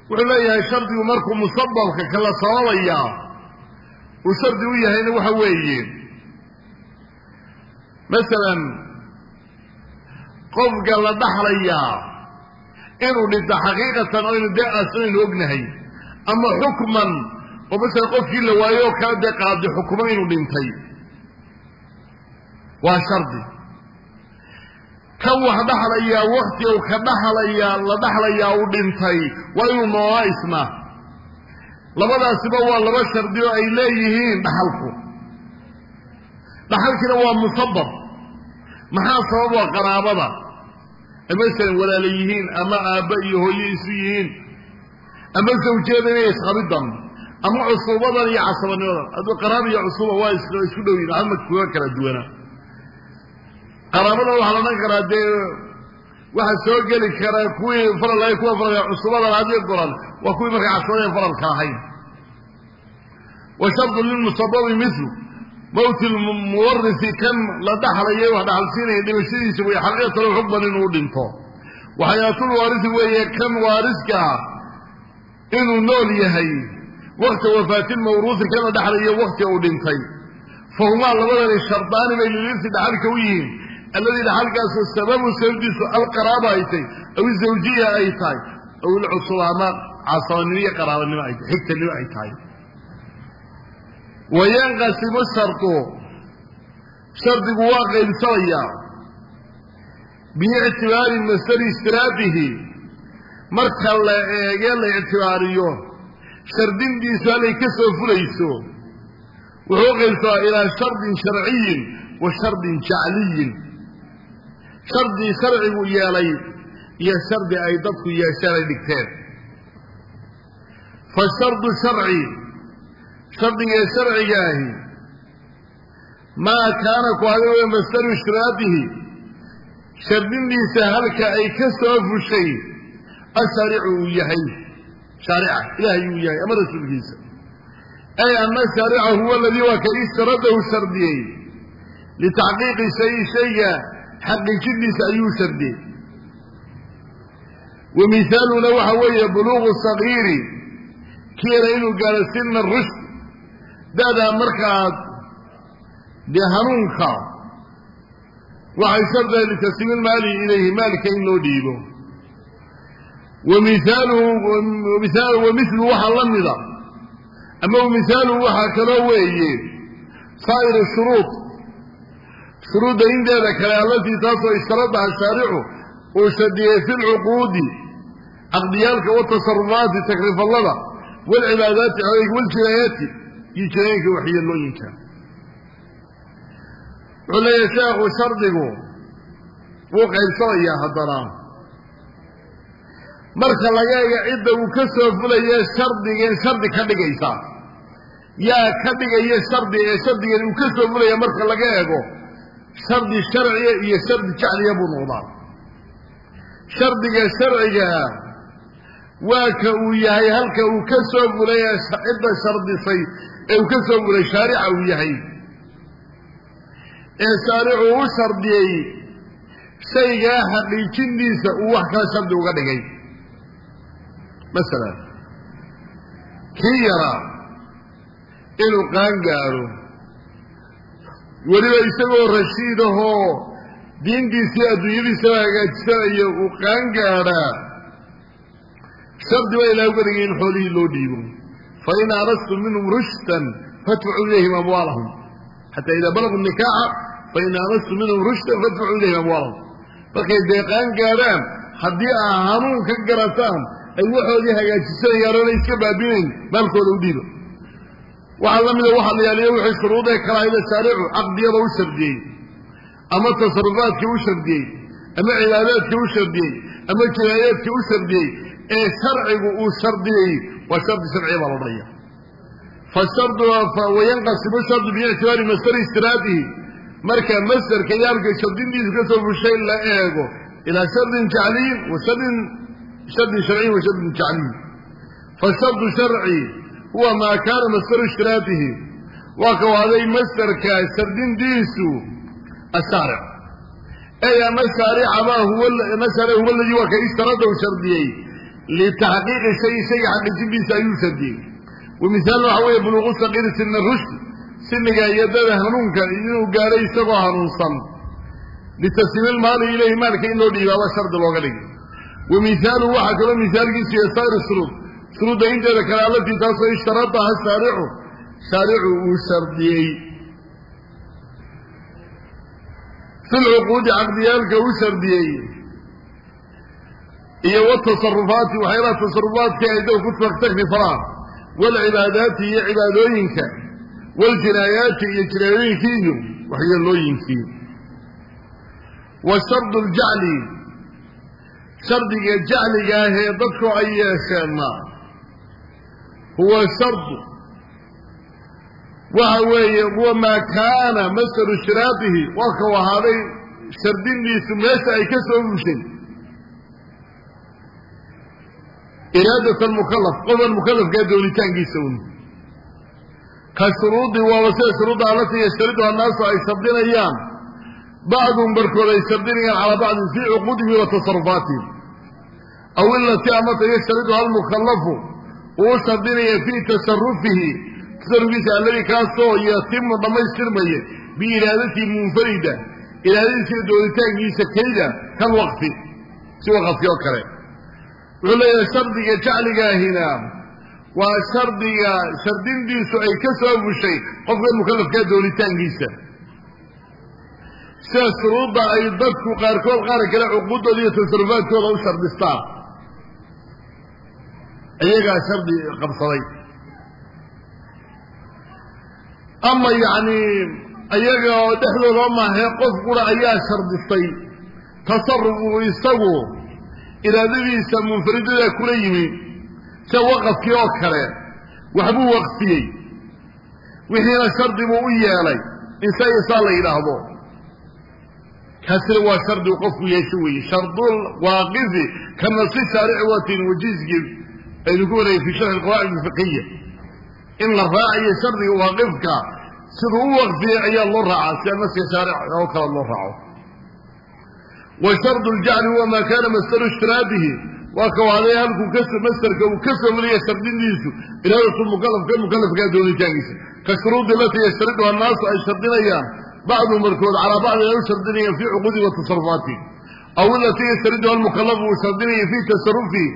wuxuu leeyahay shardigu markuu musababka kala sababayaa uu shardi u yahayna waxa weeye masalan qofka la dhaxlayaa inuu dhinto xaqiiqatan oo aynu dee aasnaynu ognahay ama xukman oo masalan qofkii la waayo oo kala dee qaadi xukumo inuu dhintay waa shardi kan wax dhaxlayaa wakti u ka dhaxlayaa la dhaxlayaa uu dhintay. Waa inuu noolaa isna labadaasiba waa laba shardi oo ay leeyihiin dhaxalku. Dhaxalkiina waa musabab maxaa sabab waa qaraabada? Ay masalan walaala yihiin ama aabba iyo hooye isu yihiin ama zawjeeda inay isqabidan ama cusuubadan iyo casabanimadan. Hadduu qaraaba iyo cusuuba waa isku dhow yihiin ama kuga kala duwana qaraabada waxaa la odhan karaa dee waxaa soo geli kara kuwii faral kuwa faral cusubadan haddii goran waa kuwii markaa casabada faralka ahayn. Wa shardu lilmusababi milu mawti lmuwarisi kan la dhaxlaye wax dhaxalsiinaya dhimashadiisa way xaqiiqatan xukman inuu dhinto. Waxayaatul weeye kan waariskaa inuu nool yahay wakta wafaatil mawruusi kan la dhaxlayo wakti uu dhintay. Fahumaa labadani shardaani bay lilirsi dhaxalka u yihiin alladii dhaxalkaasoo sababu sababdiisu alqaraaba ay tahay aw izawjiya ay tahay aw ilcusuba ama casabanimo iyo qaraabanimo ay tahay xigtanimo ay tahay. Wayanqasimu shardu shardigu waa qaybsamayaa biictibaari masali istiraabihi marka la eege la ictibaariyo shardindiisu halay ka soo fulayso wuxuu qaybsamaa ilaa shardin sharciyin wa shardin jacliyin shardi sharcigu yeelay iyo shardi ay dadku yeesheen ay dhigteen. Fa shardu sharci shardiga sharcigaahi maa kaana ku hada wey masalu ishtiraadihi shardindiisa halka ay ka soo fushay ashaaricu uu yahay shaarica ilaahay uu yahay ama rasuulkiisa. Ay ana shaarica huwa aladii waa ka ishtaradahu shardiyey litaxqiiqi shay shayga xaqiijindiisa ayuu shardiyey wa mihaaluna waxa weeye buluuqu sagiiri kiina inuu gaaro sina rushd. Da'daa markaad dee hanuunka waxay shardahay litasliimi lmaali ilayhi maalka in loo dhiibo. Wa mihaaluhu wa milu waxaa la mida. Ama mihaaluhu waxaa kaloo weeye saa'ir shuruud shuruudda inteeda kale allatii taasoo ishtaradaha shaaricu uu shardiyey fi lcuquudi caqdiyaalka watasarufaati takrifallada walcibaadaati waljinaayaati iyo jinaayanka waxyeelooyinka wuxuu leeyahay sheekhu shardigu wuu qaybsamayaa haddana. Marka laga ega cidda uu ka soo fulaye shardigeen shardi ka dhigaysa yaa ka dhigaya shardi ee shardigan uu ka soo fulaya marka laga eego shardi sharciya iyo shardi jacliya buu noqdaa. Shardiga sharcigaa waa ka uu yahay halka uu ka soo fulay ee cidda shardisay ee uu ka soo fulay shaarica uu yahay. Ee shaaricu u shardiyey shaygaa xaqiijindiisa uu wax kala shardi uga dhigay. Masalan kii yaraa inuu qaan weliba isagoo rashiid ahoo diintiisii adduunyadiisaba hagaajisanayo uu qaan gaadhaa shardi baa ilaah uga dhigay in xoolihii loo dhiibo. Fa in aradtum minhum rushdan fadfacuu ilayhim amwaalahum. Xataa idaa balaguu nikaaxa fa in aradtum minhum rushdan fadfacuu ilayhim amwaalahum. Markay deeqaan gaadhaan haddii aa hanuun ka garataan ay waxoodii hagaajisanayaan oona iska baabinayn maalkooda u dhiiba waxaa la mida waxa la yaaliyo wixii shuruudee kalaayda shaaricu caqdiyada u shardiyey ama tasarufaadkii u shardiyey ama cibaadaadkii u shardiyey ama jinaayaadkii u shardiyey ee sharcigu uu shardiyey waa shardi sharciya baa la odhanaya fawayanqasimu shardu biictibaari masdari istiraadihi. Marka masderka yaalka shardindiisu ka soo fushay la eego ilaa shardin jacliyin wa shardin shardin sharciyin wa shardin jacliyin. Fashardu sharci huwa maa kaana masdaru ishtiraadihi waa ka waaday masderka shardindiisu ashaaric ey ama shaaricabaa huwa shaaric huwa aladii waa ka ishtaradahu shardiyey. Litaxqiiqi shay shayga xaqiijindiisa ayuu shardiyey. Wa mihaal waxa weeye buluuqu saqiiri sina rushd siniga iyo hanuunka inuu gaadhay isagoo hanuunsan. Litasliimi lmaali ilayhi maalka in loo dhiibaaba shardi looga dhigay. Wa mihaaluhu waxaa kaloo mihaalkiisu yahay saa'ir shuruud shuruudda inteeda kale allatii taasoo ishtaradaha shaaricu shaaricu uu shardiyey. Fi lcuquudi caqdiyaalka uu shardiyey. Iyo watasarufaati waxyaalaha tasarufaadka ay dad ku taktakri faraan waalcibaadaati iyo cibaadooyinka waaljinaayaati iyo jinaayooyinkii iyo waxyeelooyinkii wa shardu ljacli shardiga jacliga ah ee dadku ay yeesheenna huwa shardu waxa weeye huwa maa kaana masdaru ishtiraaqihi waa kau ahaaday shardindiisu meesha ay ka soo fushay iraadat almukalaf qofan mukalafkaa doonitaankiisa un ka shuruudi waaba sida shuruudda allatii yashtariduha annaasu ay shardinayaan. Bacdun barkood ay shardinayaan calaa bacdin fii cuquudihim wa aw ilatii amata yashtariduha almukhallafu uu shardinaya fii tasarufihi tasarufkiisa alladii kaasoo yatimu dhammaystirmaya biiraadatii munfarida. Iraadadiisa doonitaankiisa kelida kal waqfi. Si waqafki oo kale. Wuxuu leeyahay shardiga jacligaahina. Waa shardiga shardindiisu ay ka soo bushay qofka mukallafkaa doonitaankiisa sida shuruudda ay dadku qaarkood qaar kale cuquuddooda iyo tasarufaadkooda u shardistaan iyagaa shardi qabsaday. Ama yacni iyaga oo dhexdooda maahee qof qura ayaa shardistay. Uu isagu iraadadiisa munfaridada kula yimi. Sida waqafkii oo kale waxbuu waqfiyey. Wixiina shardi buu u yeelay. In saa iyo saa la yidhaahdo. Kaasina waa shardi uu qofku yeesho weeye. Shardul waaqifi ka shaarici waatin wajiizkii aynu ku warayay fi sharxi alqawaacid alfiqiya. In la raacayo shardiga waaqifka siduu u waqfiyey ayaa loo raacaa sida naska shaaric oo kale loo raaco. Wa shardu ljacli huwa maa kaana masdaru ishtiraabihi waa kawaaday halkuu kas masderka uu ka soo mariya shardindiisu iraadatu mukalafka mukalafkaa doonitaankiisa ka shuruudi alatii yashtariduha annaasu ay shardinayaan. Bacdu markood calaa bacdin ay u shardinayaan fii cuquudi wa aw ilatii yashtariduha almukalafu uu shardinaya fii tasarufihi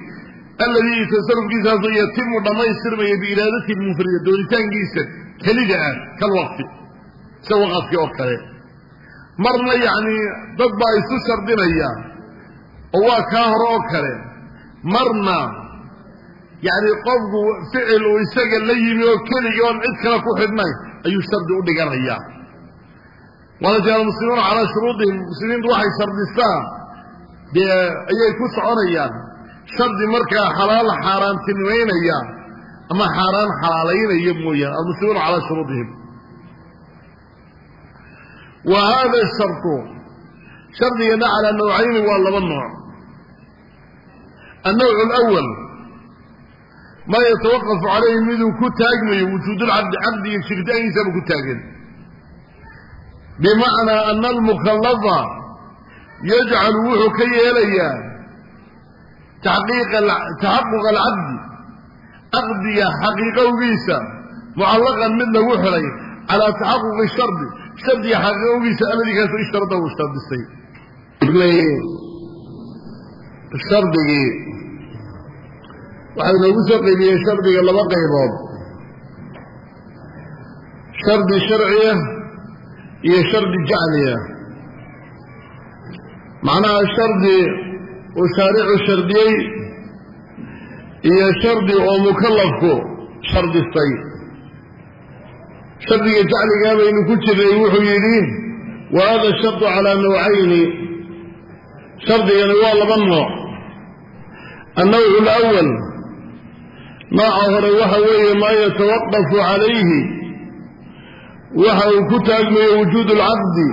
alladii tasarufkiisaasoo yatimu dhammaystirmaya biiraadatihi lmunfarida doonitaankiisa kelida ah kal waqfi sida waqafkii oo kale. Marna yacni dad baa isu shardinaya oo waa kaa hore oo kale. Marna yacni qofku ficil uu isaga la yimi oo keligii oon cid kale ku xidhnayn ayuu shardi u dhiganayaa walaja almuslimuuna calaa shuruudihim muslimiintu waxay shardistaan dee ayay ku soconayaan shardi markaa xalaal xaaraantinimaynaya ama xaaraan xalaalaynaya mooyaane almuslimuuna calaa shuruudihim. Wa hada shartu shardigana calaa nawcayni waa laba nooc. Annawc alawal maa yatawaqafu calayhi miduu ku taagmayo wujuudulcabdi cabdiga jiritaankiisaba ku taagan bimacnaa ana almukhallafa yajcalu wuxuu ka yeelayaa taxaquqa alcabdi caqdiga xaqiiqowgiisa mucallaqan mid lagu xidhay calaa taxaquqi shardi shardiga xaqiiqowgiisa alladii kaasoo ishtarada uu shardistay shardigii waxay noogu soo qaybiyeen shardiga laba qaybood shardi sharciya iyo shardi jacliya macnaha shardi uu shaaricu shardiyey iyo shardi oo mukallafku shardistay. Shardiga jacligaa baynu ku jirnay wuxuu yidhi wa hada shardu calaa nawcayni. Shardigani waa laba nooc. Annawcu alawal nooca hore waxa weeye maa yatawaqafu calayhi waxa uu ku taagmayo wujuud alcaqdi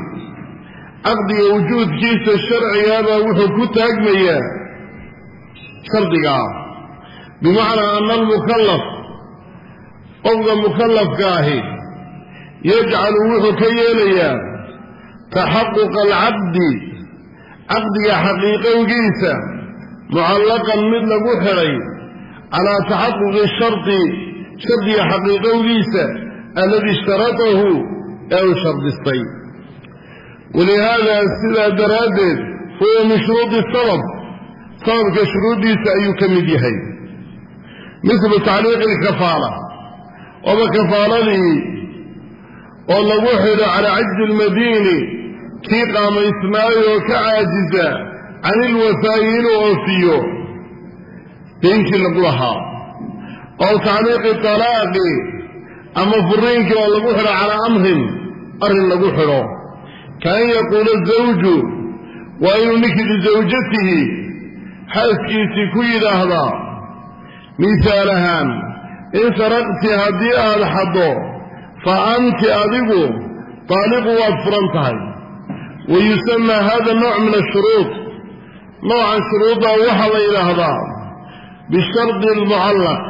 caqdiga wujuudkiisa sharcigaabaa wuxuu ku taagmayaa shardigaa bimacnaa ana almukallaf qofka mukallafka ahi yajcalu wuxuu ka yeelayaa taxaquqa alcaqdi caqdiga xaqiiqowgiisa mucallaqan mid lagu xidhay calaa taxaquqi shardi shardiga xaqiiqowgiisa alladii ishtaratahu ee uu shardistay walihaada sidaa daraaddeed huwa min shuruudi sabab sababka shuruuddiisa ayuu ka mid yahay mislu tacliiqi alkafaala oba kafaaladii oo lagu xidho calaa cajzi almadiini kii qaamaysnaayo oo ka caajisa can ilwafaa'i inuu oofiyo daynkii lagu lahaa oo tacliiqi talaaqi ama furiinkii oo lagu xidho calaa amrin arrin lagu xidho kaan yaquula zawju waa inuu ninkii lisawjatihi xaaskiisii ku yidhaahdaa misaal ahaan in saraqti haddii aada xaddo fa anti adigu taaliqu waad furan tahay wa yusamaa hada nooc min ashuruud noocan shuruudda waxaa la yidhaahdaa bishardi almucallaq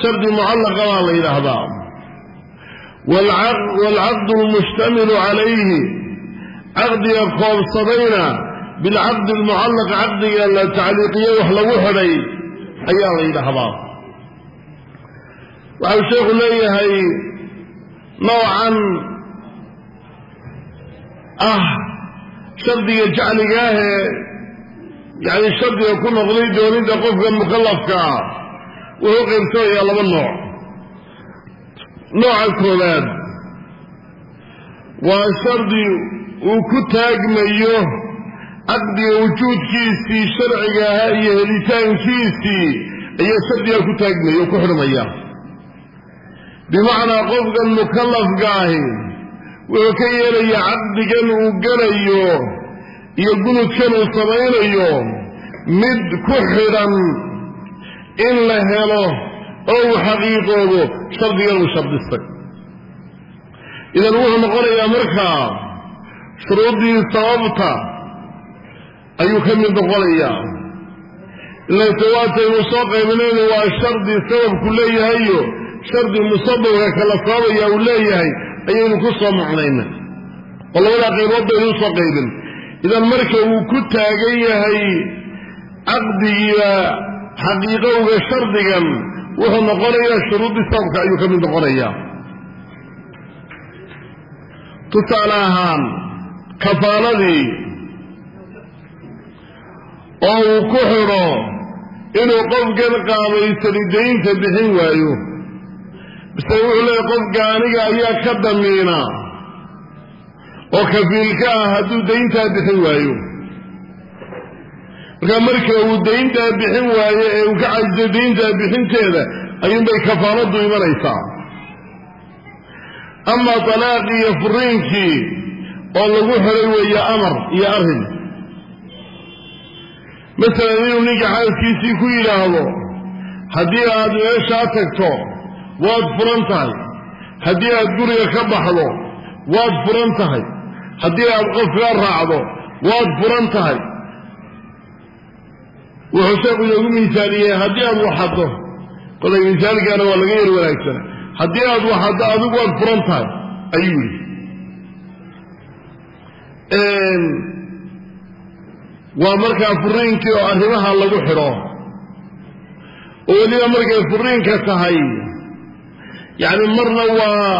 shardi mucallaqa baa la yidhaahdaa waalcaqdu almushtamilu calayhi caqdiga koobsadayna bilcaqdi almucallaq caqdiga la tacliiqiye wax lagu xidhay ayaa la yidhaahdaa waxau sheekhu leeyahay noocan ah shardiga jacligaahee yacni shardiga ku noqday doonidda qofka mukallafkaa wuxuu qaybsanayaa laba nooc nooca koowaad. Waa shardi uu ku taagmayo caqdiga wujuudkiisii sharciga ahaa iyo helitaankiisii ayaa shardigaa ku taagmaya oo ku xidhmaya bimacnaa qofkan mukallafka ahi wuxuu ka yeelayaa caqdigan uu gelayo iyo gunudkan uu samaynayo mid ku xidhan in la helo oo uu xaqiiqoobo shardigan uu shardistay idan wuxuu noqonayaa markaa shuruuddii sababta ayuu ka mid noqonayaa. Ilayse waataynu soo qaybinayna waa shardi sababku leeyahayo shardi musababka kala sababaya uu leeyahay ayaynu ku soo macnayna. Oo labadaa qaybood baynu u soo qaybin. Idan marka uu ku taagan yahay caqdigiiba xaqiiqowga shardigan wuxuu noqonayaa shuruuddii sababka ayuu ka mid noqonayaa. Tusaale ahaan kafaaladii oo uu ku xidho inuu qofkan qaabaysani daynta bixin waayo bise wuxuu leeyahy qofka aniga ayaa ka damiina oo kafiilka ah hadduu dayntaa bixin waayo markaa marka uu dayntaa bixin waayo ee uu ka cajiso dayntaa bixinteeda ayuunbay kafaaladu imanaysaa. Amaa talaaqii iyo furiinkii oo lagu xidhay weeye amar iyo arrin. Masalan inuu ninka xaaskiisii ku yidhaahdo haddii aad meeshaa tagto waad furan tahay. Haddii aad guriga ka baxdo waad furan tahay. Haddii aad qofkaa raacdo waad furan tahay wuxuu sheeku inoogu miisaaliyey haddii aad waxaddo kolay misaalkaana waa laga yar wanaagsana haddii aad waxaddo adigu waad furan tahay ayuu yidhi. Waa markaa furiinkii oo arrimaha lagu xidho. Oo weliba markay furiinka tahay yacni marna waa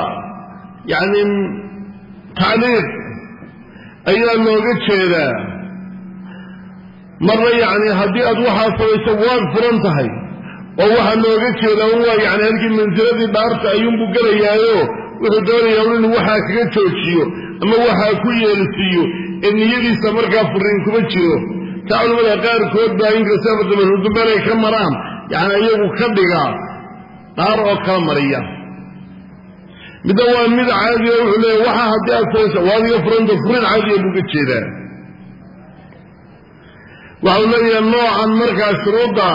yacni tacliiq ayaa looga jeedaa marna yacni haddii aad waxaa samayso waad furan tahay oo waxaa looga jeedaa waa yacni halkii mansiladii dhaarta ayuunbuu gelayaayo wuxuu doonayaa inuu waxaa kaga joojiyo ama waxaa ku yeelsiiyo ee niyadiisa markaa furiin kuma jiro. Taa culamada qaarkood baa inkastaba dabahudumbeen ay ka maraan yacni iyagu ka dhigaa dhaar oo kala mariya. Midna waa mid caadiya wuxuu leeya waxaa haddii aad samaysa waad iga furanta furin caadiya buu ka jeedaa waxau leeyahay noocan markaa shuruudda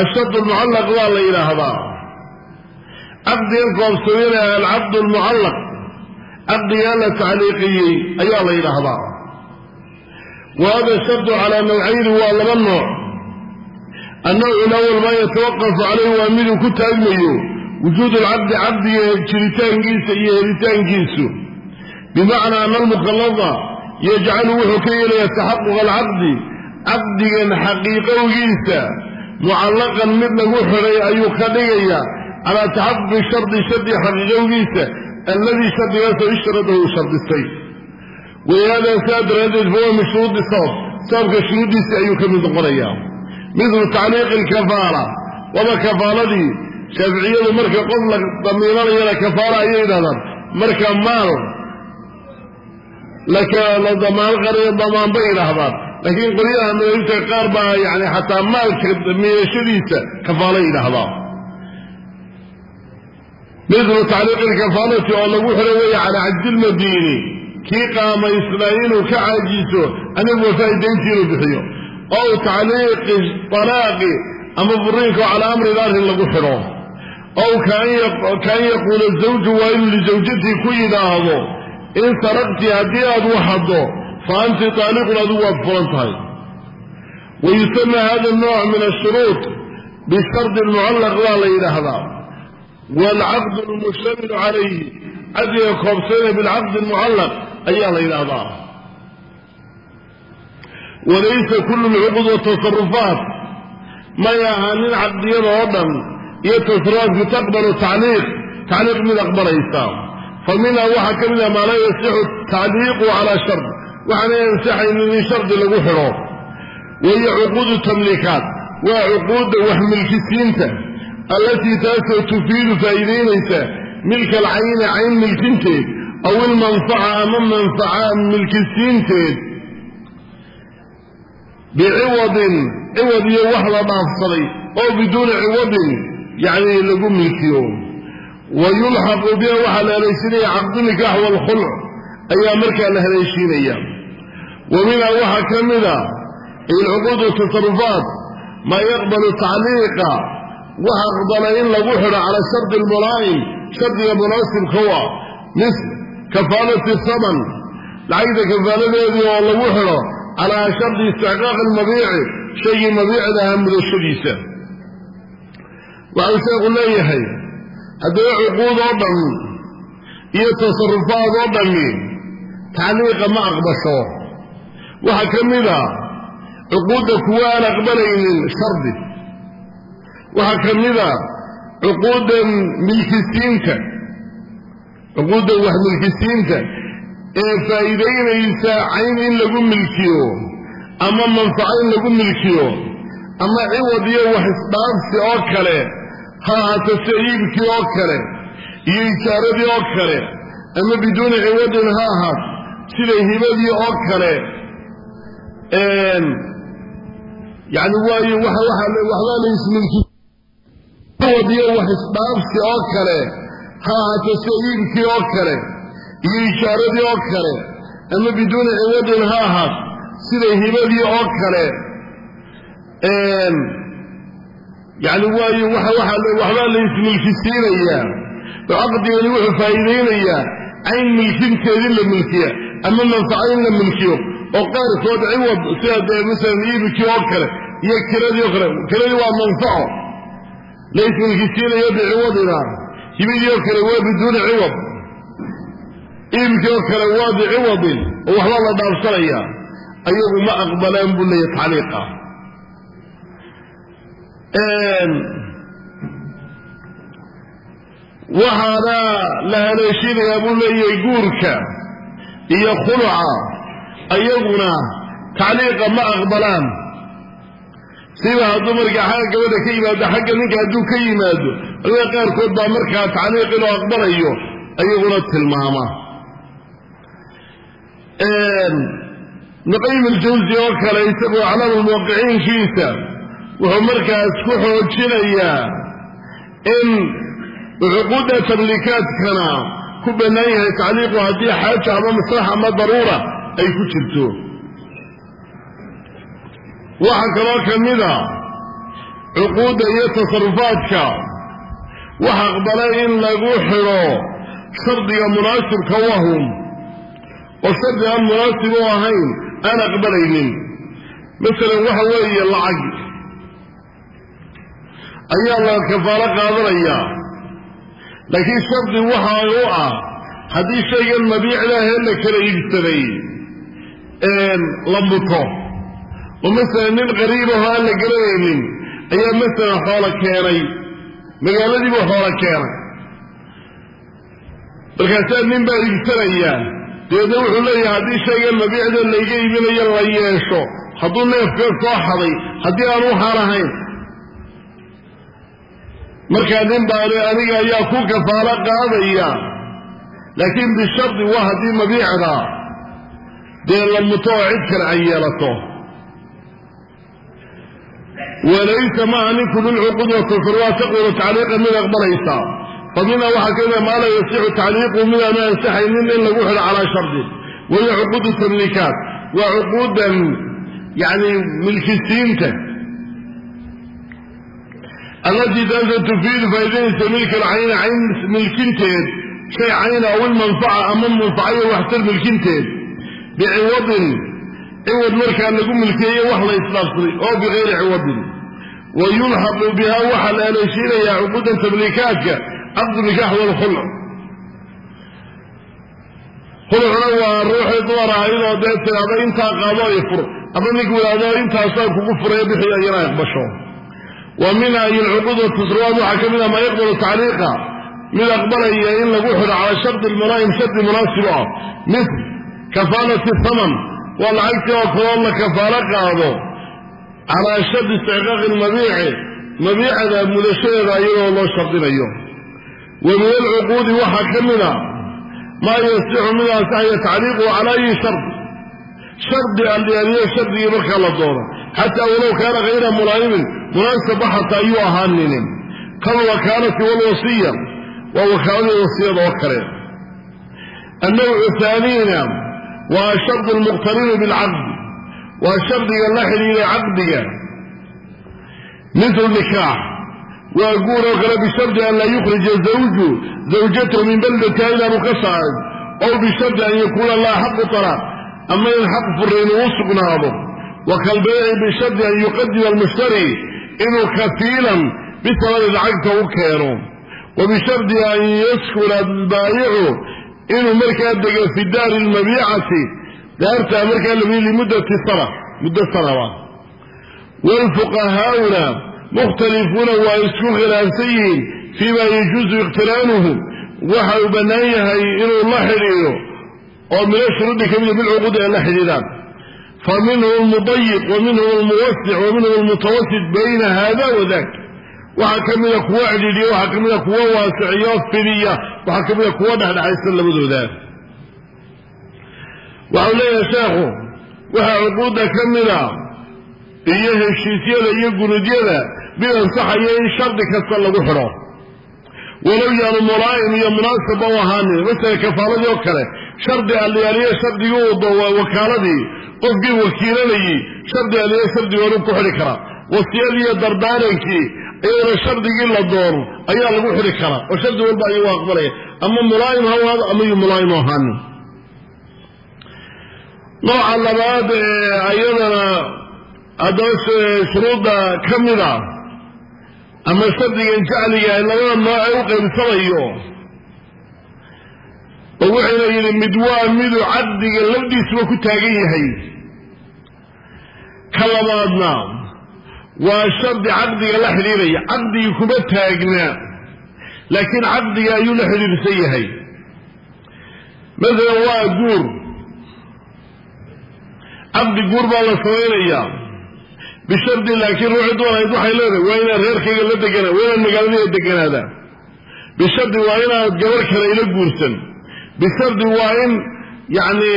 ashad lmucallaq waa la yidhaahdaa caqdigan koobsamayna alcaqd lmucallaq caqdigaa la tacliiqiyey ayaa la yidhaahdaa wa hada calaa nawcayni waa laba nooc. Annawcu lawal maa yatawaqafu calayhi waa miduu ku taagmayo wujuud alcaqdi caqdiga jiritaankiisa iyo helitaankiisu. Bimacnaa ana almukhallafa yajcalu wuxuu ka yeelayaa taxaquq alcaqdi caqdigan xaqiiqowgiisa mucallaqan mid lagu xidhay ayuu ka dhigayaa calaa taxaquqi shardi shardi xaqiiqowgiisa alladii shardigaasoo ishradahu uu shardistay walihaada saa daraaddeed fahuwa min shuruudi sabab sababka shuruuddiisii ayuu ka mid noqonayaa. Midlu tacliiqi alkafaala waba kafaaladii shaaficiyadu marka qof la damiinanayana kafaala ayay yidhahdaan marka maal la damaan qariyo damaan bay yidhaahdaan laakiin qolyaha madaahibta qaar baa yani xataa maalka damiinashadiisa kafaalo yidhaahdaa midlu tacliiqi alkafaalati oo lagu xidhay weeye calaa cajzilmadiini kii qaamaysnaa inuu ka caajiso anigu wafaa'i dayntii inuu bixiyo ow tacliiqi talaaqi ama furiinka oo calaa amrin arrin lagu xidho ow kaan yaquula zawju waa inuu lisawjatii ku yidhaahdo in saraqtii haddii aad waxaddo fa anti taaliqun adigu waad furan tahay wa yusama hada nooc min ashuruud bishardi lmucallaq waa la yidhaahdaa. Waalcaqdu almushtamilu calayhi caqdiga koobsana bilcaqdi almucallaq ayaa la yidhaahdaa. Walaysa kullu lcuqud watasarufaat may ahaanin caqdiyada oo dhan iyo tasarufaatku taqbalu tacliiq tacliiq mid aqbalaysa fa minha waxaa ka mid ah maa laa yasixu tacliiqu calaa shard waxaana ansaxaynin in shardi lagu xidho. Wahiyo cuquudu tamliikaat waa cuquudda waxmilkisiinta allatii taasoo tufiidu faa'iidaynaysa milka alcayni cayn milkinteed aw ilmanfaca ama manfaca milkisiinteed biciwadin ciwad iyo wax la dhaafsaday oo biduuni ciwadin yacni lagu milkiyo wa yulxaqu biha waxaa la haleeshinaya caqdu nikaax waalkhulc ayaa markaa la haleeshiinaya wa minha waxaa ka mida ilcuquud tasarufaat maa yaqbalu tacliiqa waxa aqbala in lagu xidho cala shardi almulaa'im shardiga munaasibka u ah mis kafaalati saman lacagta kafaaladeedii oo lagu xidho calaa shardi istixqaaqi almabiici shaygii mabiicda ahaa mudashadiisa waxau sheekhu leeyahay haddaba cuquud oo dhan iyo tasarufaad oo dhammi tacliiqa ma aqbasho. Waxaa ka mid a cuquudda kuwa aan aqbalaynin shardi. Waxaa ka mid a cuquuddan milkisiinta cuquudda wax milkisiinta ee faa'iidaynaysa cayn in lagu milkiyo ama manfaco in lagu milkiyo ama ciwad iyo wax isdhaafsi oo kale ha ahaato sida iibkii oo kale iyo ijaaradii oo kale ama biduuni ciwadin ha ahaat sida hibadii oo kale yani waayo waxbaa la ismilki wax isdhaafsi oo kale ha ahaato sida iibkii oo kale iyo ijaaradii oo kale ama biduuni ciwadin ha ahaat sida hibadii oo kale yani waayo waxbaa la ismilkisiinayaa oo caqdigani wuxuu faa'iidaynayaa cayn milkinteedin la milkiya ama manfaco in la milkiyo oo qaarkood ciwad sida dee masalan iibikii oo kale iyo kiradii oo kale kiradii waa manfaco. La ismilkisiinayo biciwadina hibidii oo kale waa biduuni ciwad. Iibikii oo kale waa biciwadin oo waxbaa la dhaafsanaya ayagu ma aqbalaan buu leeyahy tacliiqa waxaana la haleeshinayaa buu leeyahay guurka iyo khuluca ayaguna tacliiqa ma aqbalaan. Siba hadduu markaa xagga gabadha ka yimaado xagga ninka hadduu ka yimaado adaa qaarkood baa markaa tacliiq inuu aqbalayo ayaguna tilmaama. Nuqaym aljawsi oo kale isagoo aclaam lmuwaqiciinkiisa wuxuu markaas ku xoojinayaa in cuquudda tabliikaadkana ku bannaan yahay tacliiqu haddii xaaja ama maslaxa ama daruura ay ku jirto. Waxaa kaloo ka mida cuquudda iyo tasarufaadka waxa aqbala in lagu xidho shardiga munaasibka wahum oo shardi aan munaasib u ahayn aan aqbalaynin. Masalan waxa weeye lacag ayaa la kafaalo qaadanayaa laakiin shardi waxa u ah haddii shaygan mabiicdaahee la kala iibsaday la muto. Oo masalan nin qariibaho aan la garanaynin ayaa masalan xoolo keenay magaaladiibuu xoolo keenay. Markaasaa nin baa iibsanayaa dabeedna wuxuu leeyahay haddii shaygan mabiicda layga iibinayo la yeesho hadduu neefka soo xaday haddii aan u halahayn markaa nin baani aniga ayaa ku kafaalo qaadaya. Laakiin bishardi waa haddii mabiicda dee la muto oo cid kale ay yeelato. Walaysa maha ninku lilcuquud watasarwaa taqbalu tacliiqa mid aqbalaysa. Fa minha waxaa ka mida maa laa yasixu tacliiqu mid aanu ansaxaynin in lagu xidho calaa shardi. Wahiya cuquudu tamliikaat waa cuquudan yani milkisiinta allatii taasa tufiidu faa'idaynaysa milka alcayni cayn milkinteed shay cayna aw ilmanfaca ama manfacayo waxtar milkinteed. Biciwadin ciwad markaa lagu milkeeye wax la isdhaafsaday oo bikayri ciwadin. Wa yulxaqu biha waxaa la haleeshiinayaa cuquudan tabliikaadka caqdu nikaax walkhulc khulcuna waa ruuxii dumar ahaydoo dee tiraahda intaa qaado i fur. Ama ninku yidhaahdo intaasaan kugu furayo bixi ayana wa minha iyo alcuquud watasriwaat waxaa ka mid ah maa yaqbalu tacliiqa? Mid aqbalaya in lagu xidho cala shardi lmulaa'im shardi munaasib ah. Mil kafaalati thaman waa lacagtii oo kaloo la kafaalo qaado. Calaa shardi istixqaaqi lmabiici mabiicada mudashadeeda iyadoo loo shardinayo. Wa min alcuquudi waxaa ka mid a maa yasixu mid ansaxaya tacliiquhu calaa ayi shardigii markaa la doono xataa walow kaana hayra mulaayimin munaasaba xata ayuu ahaaninin kalwakaalati walwasiya waa wakaaladii wasiyada oo kale annawcu haaniina waa shardu lmuqtarinu bilcaqdi waa shardiga la xidhiiday caqdiga mithlu nikaax waa guur oo kale bishardi an laa yukhrija zawju zawjatahu min baldatiha inaanu ka saarin ow bishardi an yakuuna laha xaqu talaaq ama in xaq furiin uu sugnaado wa kalbayci bishardi an yuqadima almushtari inuu kafiilan bisababi lacagta u keeno wa bishardi an yaskuna albaayicu inuu markaa dego fi daari lmabiicati daartaa markaa labi limuddati sana muddo sanaba waalfuqahaa'una mukhtalifuuna waa isku khilaafsan yihiin fii yajuusu ikhtilaanuhu waxa uu bannaan yahay inuu la xidhiidho oo mina shuruudi ka mida bilcuquudi ay la xidhiidhaan fa minhum almudayiq wa minhum almuwasic wa minhum almutawasit bayna hada wa dak waxaa ka mida kuwa cidhiidhiya waxaa ka mida kuwa waasiciyo fidiya waxaa ka mida kuwa dhexdhexaysan labadooda waxau leeyahay sheekhu waxaa cuquudda ka mida iyo heshiisyada iyo gunuudyada mid ansaxaya in shardi kasta lagu xidho walow yaanu mulaa'im iyo munaasib u oo kale shardi uu do wakaaladii qofkii wakiilanayey shardi aliye shardigoonu ku xidhi karaa wasiyadii iyo dardaarankii iyadana shardigii la doono ayaa lagu xidhi karaa oo shardi walba ayuu aqbalaya. Ama mulaa'im ha ahaado ama u ahaanin nooca labaad ee iyadana haddaba shuruudda ka mid a ama shardigan jacliga labada nooc ee u qaybsamayo oo wuxayna yidhi mid waa miduu caqdiga lafdiisuba ku taagan yahay. Ka labaadna waa shardi caqdiga la xidhiiraya caqdigii kuma taagna laakiin caqdiga ayuu la xidhiirsan yahay. Masalan waa guur. Caqdi guur baa la samaynayaa. Bishardi laakiin ruuxii doonayd waxay leedahay waa inaan reerkayga la degana waa inaan magaaladayda deganaada bishardi waa inaanad gabar kale ila guursan bishardi waa in yacni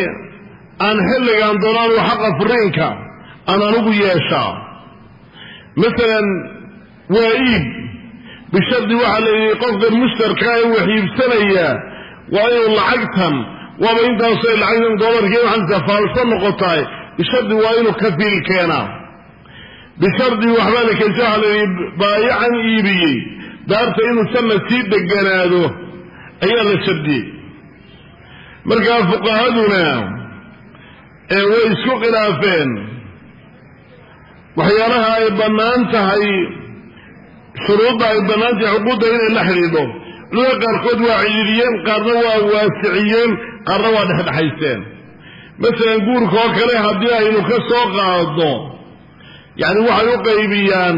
aan xilligaan doonaan u xaqa furiinka aan anigu yeeshaa. Masalan waa iib. Bishardi waxaa la yidhi qofka mushtarka ee wax iibsanayaa waa inuu lacagtan waaba intaasay lacagtan doolarkii waxaansa faalso noqotaay bishardi waa inuu kafiil keenaa bishardi waxbaa la la yidhi baayacan iibiyey. Daarta inuu sanad sii deganaado ayaa la shardiyey markaa fuqahaduna ee way isku khilaafeen waxyaalaha ay bannaan tahay shuruudda ay bannaan tahay xuquudda inay la xidhiidho. Culimada qaarkood waa cidhiriyeen qaarna waa waasiciyeen qaarna waa dhexdhexaysteen. Masalan guurka oo kale haddii aynu ka soo qaadno yacni waxay u qaybiyaan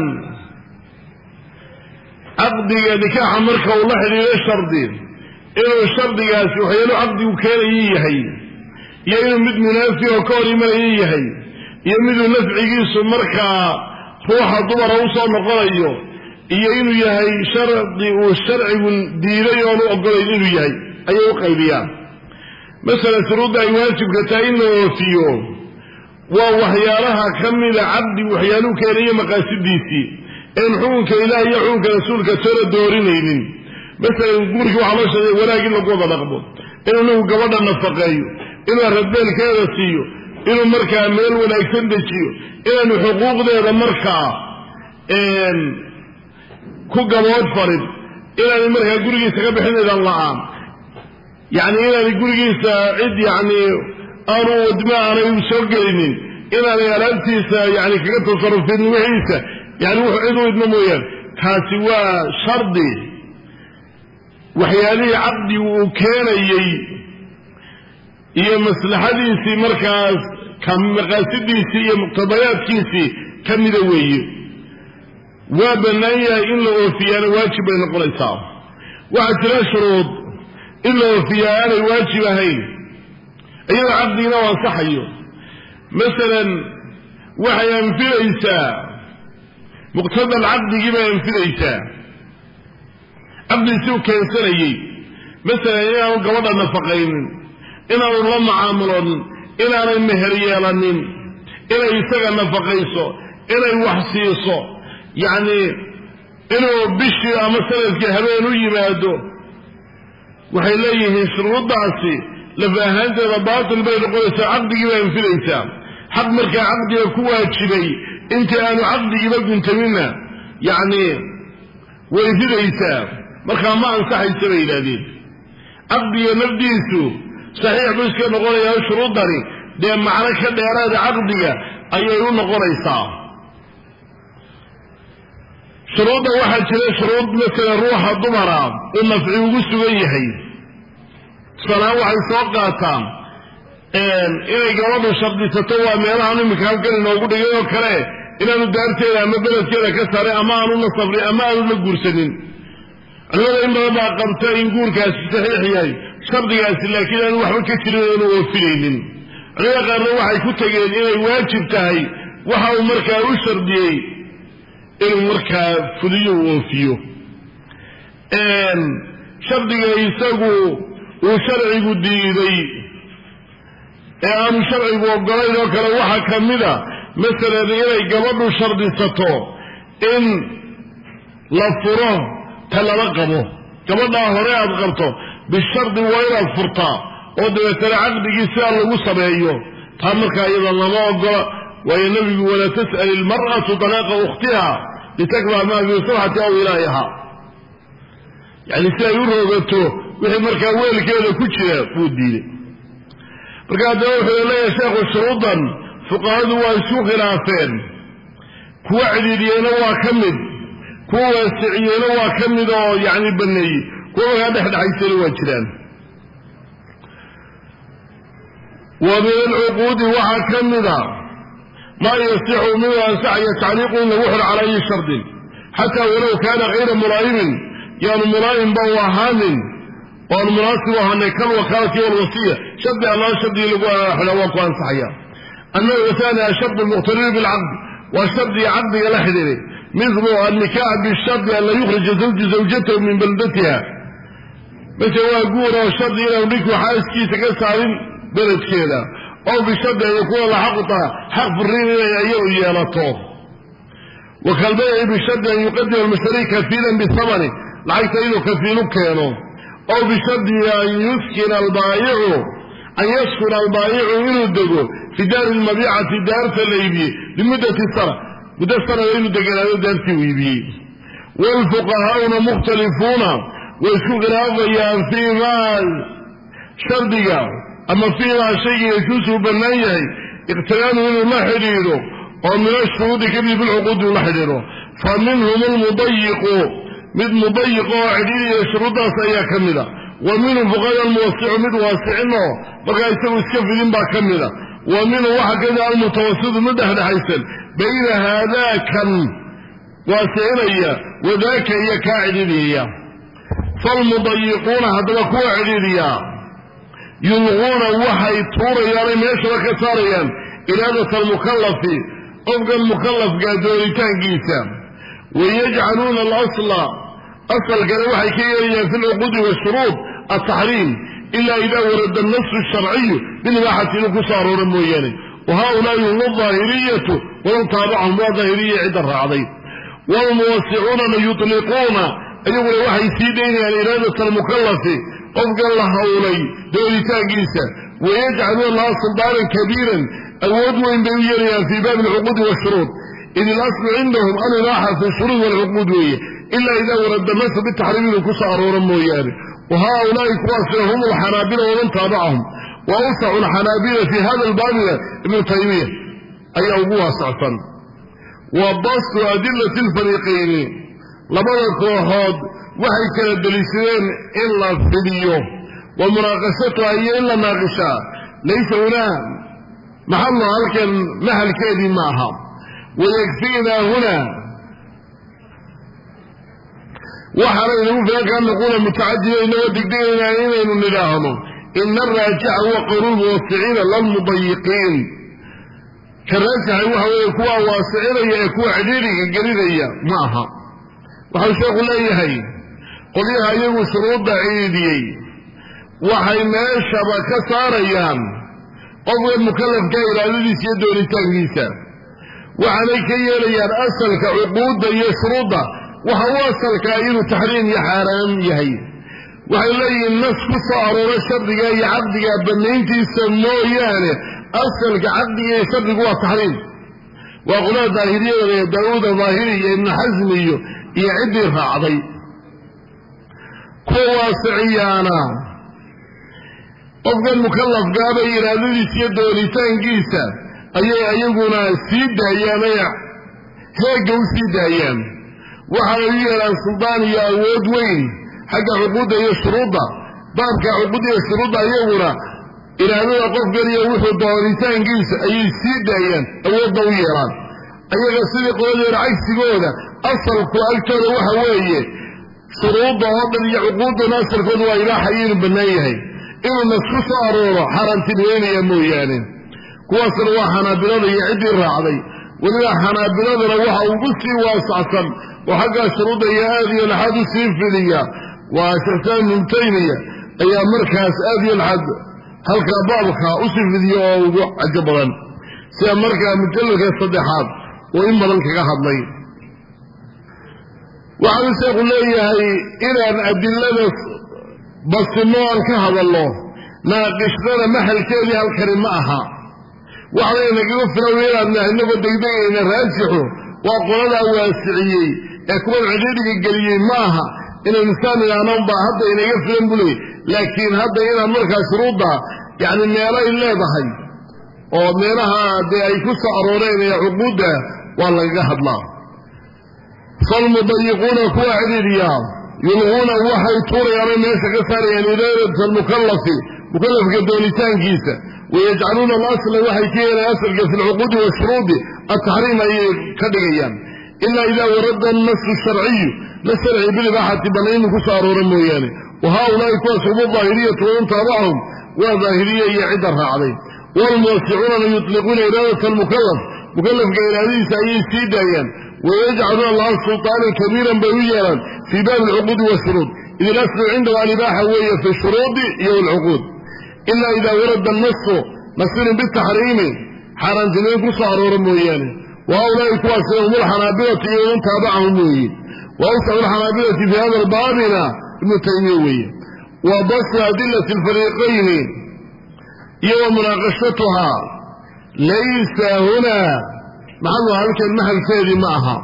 caqdiga nikaaxa marka uu la xidhiidho shardi inuu shardigaasi waxyaalo caqdigu keenayo yahay iyo inuu mid munaafi oo ka hor imanayo yahay iyo miduu nafcigiisu markaa ruuxa dumara u soo noqonayo iyo inuu yahay shardi uu sharcigu diiday oonu ogolayn inuu yahay ayay u qaybiyaan. Masalan shuruudda ay waajibka tahay in la oofiyo waa waxyaalaha ka mida caqdigu waxyaaluhu keenayo maqaasidiisii een xukunka ilaah iyo xukunka rasuulka toona doorinaynin masalan guurkii waxaa loo sheegay wanaag in lagu wada dhaqmo inuu ninku gabadha nafaqeeyo inuu radbeelkeeda siiyo inuu markaa meel wanaagsan dejiyo inaanu xuquuqdeeda markaa ku gabood farin inaanay markaa gurigiisa ka bixin idan la'aan. Yacni inaanay gurigiisa cid yacni aanu wadma aanay soo gelinin inaanay alaabtiisa yani kaga tasarufin wixiisa. Yani wuxuu cid u idmo mooyaane taasi waa shardi waxyaalihii caqdigu uu keenayey iyo maslaxadiisii markaas ka maqaasidiisii iyo muqtadayaadkiisii ka mida weeye. Waa bannaan yahay in la oofiyaana waajib bay noqonaysaa. Waxaa jira shuruud in la oofiyaa aanay waajib ahayn iyadoo caqdigina u ansaxayo masalan waxay anfinaysaa muqtadal caqdigii bay caqdiisi u keensanayey masalan inaanu gabadha nafaqaynin inaanu la macaamulonin inaanay meher yeelanin inay isaga nafaqayso inay wax siiso yacni inuu bishii ama sannadkii habeen u yimaado waxay leeyihiin shuruuddaasi laf ahaanteeda baatil bay noqonaysaa caqdigii bay anfinaysaa. Xaq markaa caqdiga ku waajibay intii aanu caqdigiiba guntaminna yacni way ridaysaa markaa ma ansaxaysa bay yidhaahdeen. Caqdiga nafdiisu saxiix buu iska noqonayaa shuruuddani. Dee macno ka dheeraada caqdiga ayay u noqonaysaa. Shuruudda waxaa jira shuruud masalan ruuxa dumara uu nafci ugu sugan yahay. Tusaalahaan waxay soo qaataan inay gabadhu shardisato waa meelahaan iminka halkan inoogu dhigay oo kale inaanu daarteeda ama beledkeeda ka saaray ama aanu la sabrin ama aanu la guursanin culimada in badan baa qabta in guurkaasi saxiix yahay. Shardigaasi laakiin aanu waxba ka jirin oonu oofinaynin culimada qaarna waxay ku tegeen inay waajib tahay waxa uu markaa u shardiyey inuu markaa fuliyo u oofiyo shardiga isagu uu sharcigu diiday. Ee aanu sharcigu ogolayn oo kale waxaa ka mida masalan inay gabadhu shardisato in la furo ta lala qabo. Gabadhaa hore aad qabto bishardi waa inaad furtaa oo dabeetana caqdigii sidaa lagu sameeyo. Taa markaa iyada lama ogola waayo nebigu walaa tas'al ilmar'atu talaaqa ukhtiha litakbaha maa fii sabxati aw ilaahiha yacni si ay u roogato wixii markaa weelkeeda ku jira buu diiday. Marka haddaba wuxuu leeyahay sheekhu shuruudan fuqahadu waa isku khilaafeen. Kuwa cidhiidhiyeyna waa ka mid kuwa waasiciyeyna waa ka mid oo yacni baneeyey kuwa markaa dhexdhexaysana waa jiraan. Wa min alcuquudi waxaa ka mida maa yasixu minhu ansaxaya tacliiqu in lagu xidho cala ayi shardin. Xataa walow kaana kayra mulaayimin yaanu mulaayimba u ahaanin oan munaasib ahaanay kalwakaalati walwasiya shardi allaa shardigii lagu xidha waa ku ansaxaya. Annahu thani ashardu almuqtariri bilcaqdi waa shardiga caqdiga la xidhiiray mithlu annikaax bishardi an la yukhrija zawju zawjatahu min baldatiha mase waa guur oo shardi inaanu ninku xaaskiisa ka saarin beledkeeda oo bishardi an yakuuna laxaquta xaq furiin inay iyadu yeelato wa kalbayci bishardi an yuqadima almushtari kafiilan bihamani lacagta inuu kafiilu keeno oo bishardi an yuskina albaayicu an yaskuna albaayicu inuu dego fi daari lmabiicati daarta la iibiyey limuddati sana muddo inuu deganaado daartii uu iibiyey waalfuqahaa'una mukhtalifuuna way isku khilaafayaan fii maa shardiga ama fii maa shaygii yajuusu bannaan yahay iqtiraanu inuu la xidhiidho oo min ashuruudi kadib bilcuquudi uu la xidhiidho fa minhum almudayiqu mid mudayiqo oo cidhiidhiya shuruuddaas ayaa ka mida wa minhum fuqada almuwasicu mid waasicinoo markaa isagu iska fidin baa ka mida wa minhum waxaa ka mida almutawasitu mid dhexdhexaysan bayna haadaakan waasicinaya wadaaka iyo kaa cidhiidhiyaya falmudayiquuna haddaba kuwa cidhiidhiyaa yulquuna waxay tuurayaanay meeshaba ka saarayaan iraadata almukallafi qofkan mukallafkaa doonitaankiisa wayajcaluuna alasla asalkana waxay ka yeelayaan fi lcuquudi washuruud altaxriim ila ida warada nasu sharciyu bilibaaxati inuu ku soo aroora mooyaane wa haulaai hum aldaahiriyatu waman taabacahum waa daahiriya cidda raacday waalmuwasicuunana yutliquuna iyaguna waxay sii daynayaan iraadata almukallafi qofkan la hawlay doonitaankiisa wayajcaluuna laha suldaanan kabiiran awood weyn bay u yeelayaan fii baabi alcuquudi washuruud id ilaslu cindahum alilaaxa fi shuruud walcuquud weeye ila ida warada nasu bitaxriim inuu ku soo arooro mooyaane wa haaulaai kuwaasina hum alxanaabila waman taabacahum wa awsacu alxanaabila fi hada albaabina ibnu taymiya ayaa ugu waasacsan wa bastu adilati alfariiqayni labada kooxood waxay kala deliishadeen in la fidiyo. Wa munaaqashatuha iyo in la naaqishaa laysa hunaa. Maxallo halkan mahalkeedii ma aha. Wayakfiinaa hunaa. Waxaana inagu filan naquula mutacajiba inagoo degdegaynaa inaynu nidhaahno ina araajixa huwa qowlulmuwasiciina lalmudayiqiin ka raajixay waxa weeye kuwa waasicinaya ee kuwa cidhiiriga gelinaya ma aha waxau sheekhu leeyahay qolyaha iyagu shuruudda ciidiyey waxay meeshaba ka saarayaan qofka mukallafka iraadadiisa iyo doonitaankiisa waxaanay ka yeelayaan asalka cuquudda iyo shuruudda waxa u asalkaa inuu taxriim iyo xaaraam yahay waxay leeyihiin nas ku soo aroora shardiga iyo caqdiga banayntiisa mooyaane. Asalka caqdiga iyo shardigu waa taxriim. Waa qolada daahiriyada ee daawuuda daahiri iyo ibnu xasmi iyo ciddii raacday. Kuwa waasiciyaana. Qofkan mukallafkaabay iraadadiisa iyo doonitaankiisa ayay ayaguna sii daayaan ay heegga u sii daayaan. Waxaanay u yeelaan suldaan iyo awood weyn xagga cuquudda iyo shuruudda. Baabka cuquudda iyo shuruudda ayaguna iraadada qofkan iyo wuxuu doonitaankiisa ayay sii daayaan awoodda u yeelaan. Ayaga sidii qoladeeda cagsigooda asalku agtooda waxa weeye shuruudda oo dhan iyo cuquuddana asalkooda waa ilaaha inuu bannaan yahay. Inuu nas ku soo arooro xaaraantinimeynaya mooyaane. Kuwaasna waa xanaabilada iyo ciddii raacday. Weliba xanaabiladana waxa ugu sii waasacsan oo xaggaa shuruudda iyo aad iyo laxad u sii fidiya waa sheektaan ibnu taymiya ayaa markaas aad iyo laxad halkaa baabka u sii fidiya oo ugu cajo badan. Sida markaa mujalladka saddexaad oo in badan kaga hadlay. Waxaanu sheekhu leeyahay inaan adilada basino aan ka hadalno naaqishdana mahalkeedii halkani ma aha. Waxbay nagaga filan inaan inagoo degdegayna raajixu waa qoladaa waasiciyey ee kuwan cidhiidhiga geliyey ma aha inaynu baa hadda inaga filan bu leey laakiin hadda inaan markaa shuruudda yacni meelay leedahay oo meelaha dee ay ku soo arooreen ee cuquudda waa lagaga hadlaa. Falmudayiquuna kuwa cidhiidhiya yulquuna waxay tuurayaanay meesha ka saarayaan iraadata almukallafi mukallafka doonitaankiisa. Wayajcaluuna alasla waxay ka yeelaan asalka fi lcuquudi washuruudi ataxriim ayay ka dhigayaan. Ilaa idaa warada nasu sharciyu nas sharci bilibaaxati banaynu ku soo aroora mooyaane wa haaulaai kuwaas hum daahiriyatu waman taabacahum waa daahiriye iyo cidda raacday waalmuwasicuunana yutliquuna iraadata almukallaf mukallafka iraadadiisa ayay sii daayaan wayajcaluuna laha sulطaanan kabiiran bay u yeelaan fii baabi alcuquudi washuruud id ilaslu cindahu alibaaxa weeye fi shuruudi iyo alcuquud ilaa idaa warada nasu nasinin bitaxriimi xaaraantinimeyn ku soo mooyaane wa haulaai kuwaasina hum iyo man taabacahum weeye wa awsacu alxanaabilati fi hada albaabina ibnu taymiya weeye. Wa basu adilati alfariiqayni iyo wa munaaqashatuhaa laysa hunaa maxalu halkan mahalkeedii ma aha.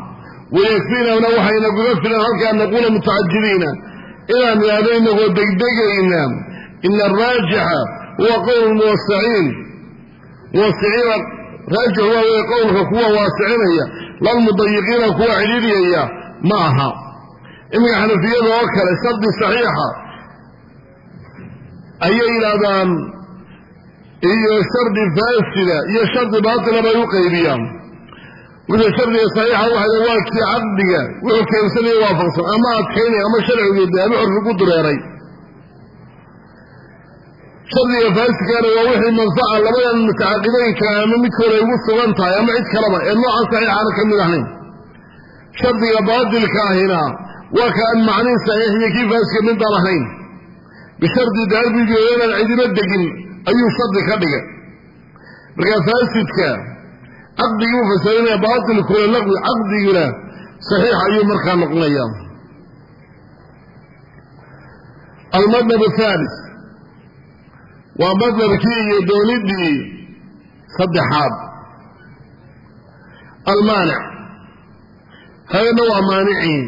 Wayakfiinana waxayna kuga filan halkaan naquula mutacajiliina inaan idhaahdo inagoo degdegayna. Ina araajixa huwa qowl muwasiciin muwasiciina raajix waa wey qowlka kuwa waasicinaya. Lalmudayiqiina kuwa cidhiidhiyaya ma aha iminka xanafiyada oo kale shardi saxiixa ayay yidhaahdaan iyo shardi faasida iyo shardi baatila bay u qaybiyaan. Wixii shardiga saxiixa waxay waa kii caqdiga wuxuu keensanaya waafaqsan. Ama adkaynaya ama sharcigeeda ama curfi ku dureeray shardiga faasikana waa wixii manfaca labadan mutacaaqibeynka ama midkooda ay ugu sugan tahay ama cid kaleba ee noocan saxiixana ka mid ahayn shardiga baatilka ahina waa ka aan macniin saxiix iyo kii faasika midaan ahayn. Bishardi daalbigeedanaan cidiba degin ayuu shardi ka dhigay. Markaa faasidka caqdigii u fasarinaya baatilkuna laqwi caqdigina saxiix ayuu markaa noqonaya. Almadhab athalis waa madhabkii iyo doonidii saddexaad. Almaanic hayna waa maanicii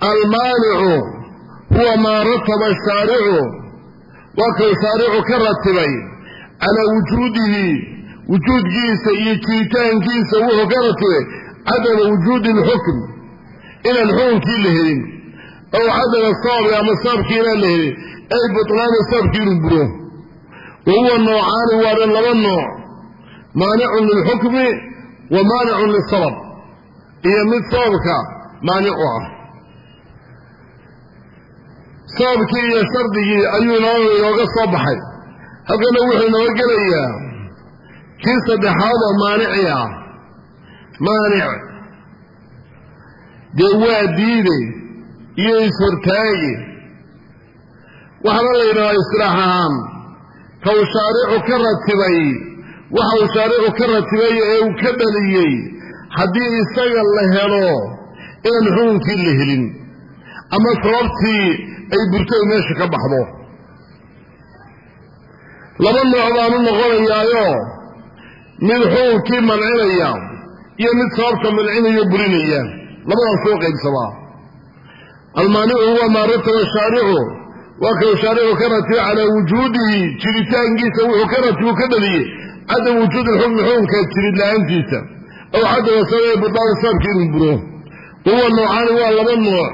almaanicu huwa maa rataba shaaricu. Waa kau shaaricu ka ratibay calaa wujuudihi wujuudkiisa iyo jiritaankiisa wuxuu ka ratibay cadama wujuudi alxukm inaan xukunkii la helin ow cadama sababi ama sababkii inaan la helin ay butlaana sababkii inuu buro wa huwa noocaani waana laba nooc. Maanicun lilxukmi wa maanicun lisabab iyo mid sababka maanicu ah. Sababkii iyo shardigii ayuu inooga soo baxay. Halkana wuxuu inooga gelayaa. Kii saddexaad oo maanici ah. Maanic. Dee waa diide iyo is-hortaagi waxaana la yidhahdaa isilaax ahaan. Ka uu shaaricu ka ratibay. Waxa uu shaaricu ka ratibay ee uu ka dhaliyey haddii isaga la helo inaan xukunkii la helin ama sababtii ay burto ay meesha ka baxdo. Laba nooc baanu noqonayaayo. Mid xukunkii mancinaya iyo mid sababta mancinayo burinaya. Labadaas soo qaybsamaa. Almaanicu huwa maa rataba shaaricu waa kau shaaricu ka ratibay calaa wujuudihi jiritaankiisa wuxuu ka ratibu ka dhaliyey cadam wujuudi lxukmi xukunka jirid la'aantiisa aw cadama sababay butaala sababka inuu buro. Huwa noocaani waa laba nooc.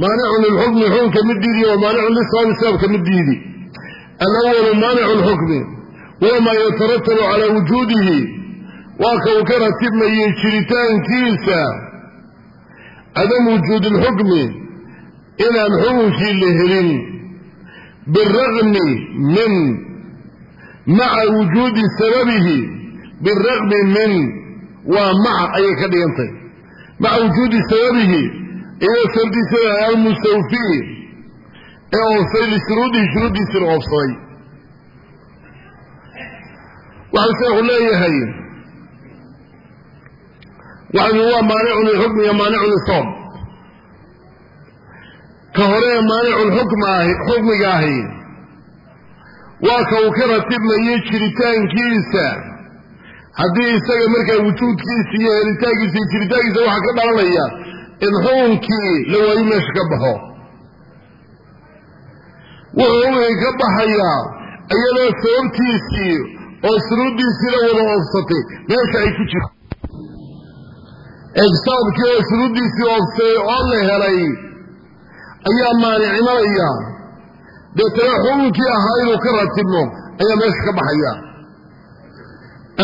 Maanicun lilxukmi xukunka mid diidi wa maanicun lisababi sababka mid diidi. Alawalu maanicu lxukmi. Huwa maa yataratabu calaa wujuudihi. Waa ka uu ka ratibmayey jiritaankiisa. Cadam wujuudi lxukmi. Inaan xukunkii la helin. Biraqmi min. Maca wujuudi sababihi. Biraqmi min waa maca ayay ka dhigantay. Maca wujuudi sababihi iyadoo sababtiisa almustawfii ee oofsaday lishuruudihi shuruuddiisina oofsaday. Waxau sheekhu leeyahay waxanu waa lilxukmi iyo lisabab ka hore ee maanicun xukmaahi xukmiga ahi waa ka uu ka ratibmayey jiritaankiisa haddii isaga markaa wujuudkiisa iyo helitaankiisa iyo jiritaankiisa waxaa ka dhalanaya in xukunkii la waayo meesha ka baxo. Wuxuu xukunkii ka baxayaa iyadoo sababtiisii oo shuruuddiisiina wada oofsatay meesha ay ku jirto. Eegsaabkii oo shuruuddiisii oofsatay oo la helay ayaa maanic imanaya deetana xukunkii ahaa inuu ka ratibmo ayaa meesha ka baxaya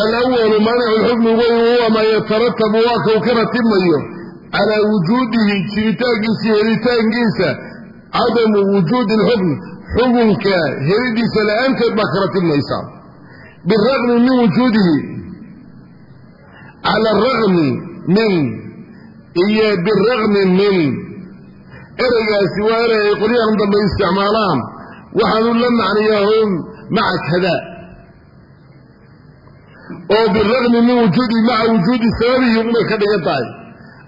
alawalu maanicu lxukmi huwa maa yataratabu waa ka uu ka ratibmayo calaa wujuudihi jiritaankiisa helitaankiisa cadamu wujuudi lxukm xukunka helidiisa la'aanteed baa ka ratibmaysa biraqmi min wujuudihi. Cala araqmi min iyo biraqmi min. Ereygaasi waa erey ay qolyahan dambe isticmaalaan. Waxaanu la macnayaahum maca kada oo biraqmi min wujuudi maca wujuudi sababihi unbay ka dhigan tahay.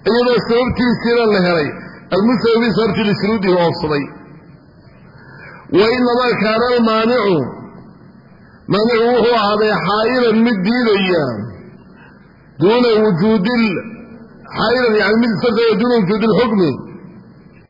Iyadoo sababtiisiina la helay. Almusababi sababtii lishuruudihi oofsaday. Wa inamaa kaana almaanicu maanicu wuxuu ahaaday xaa'ilan mid diidaya. Duuna wujuudi xaa'ilan yani mid isartaya duuna wujuudi lxukmi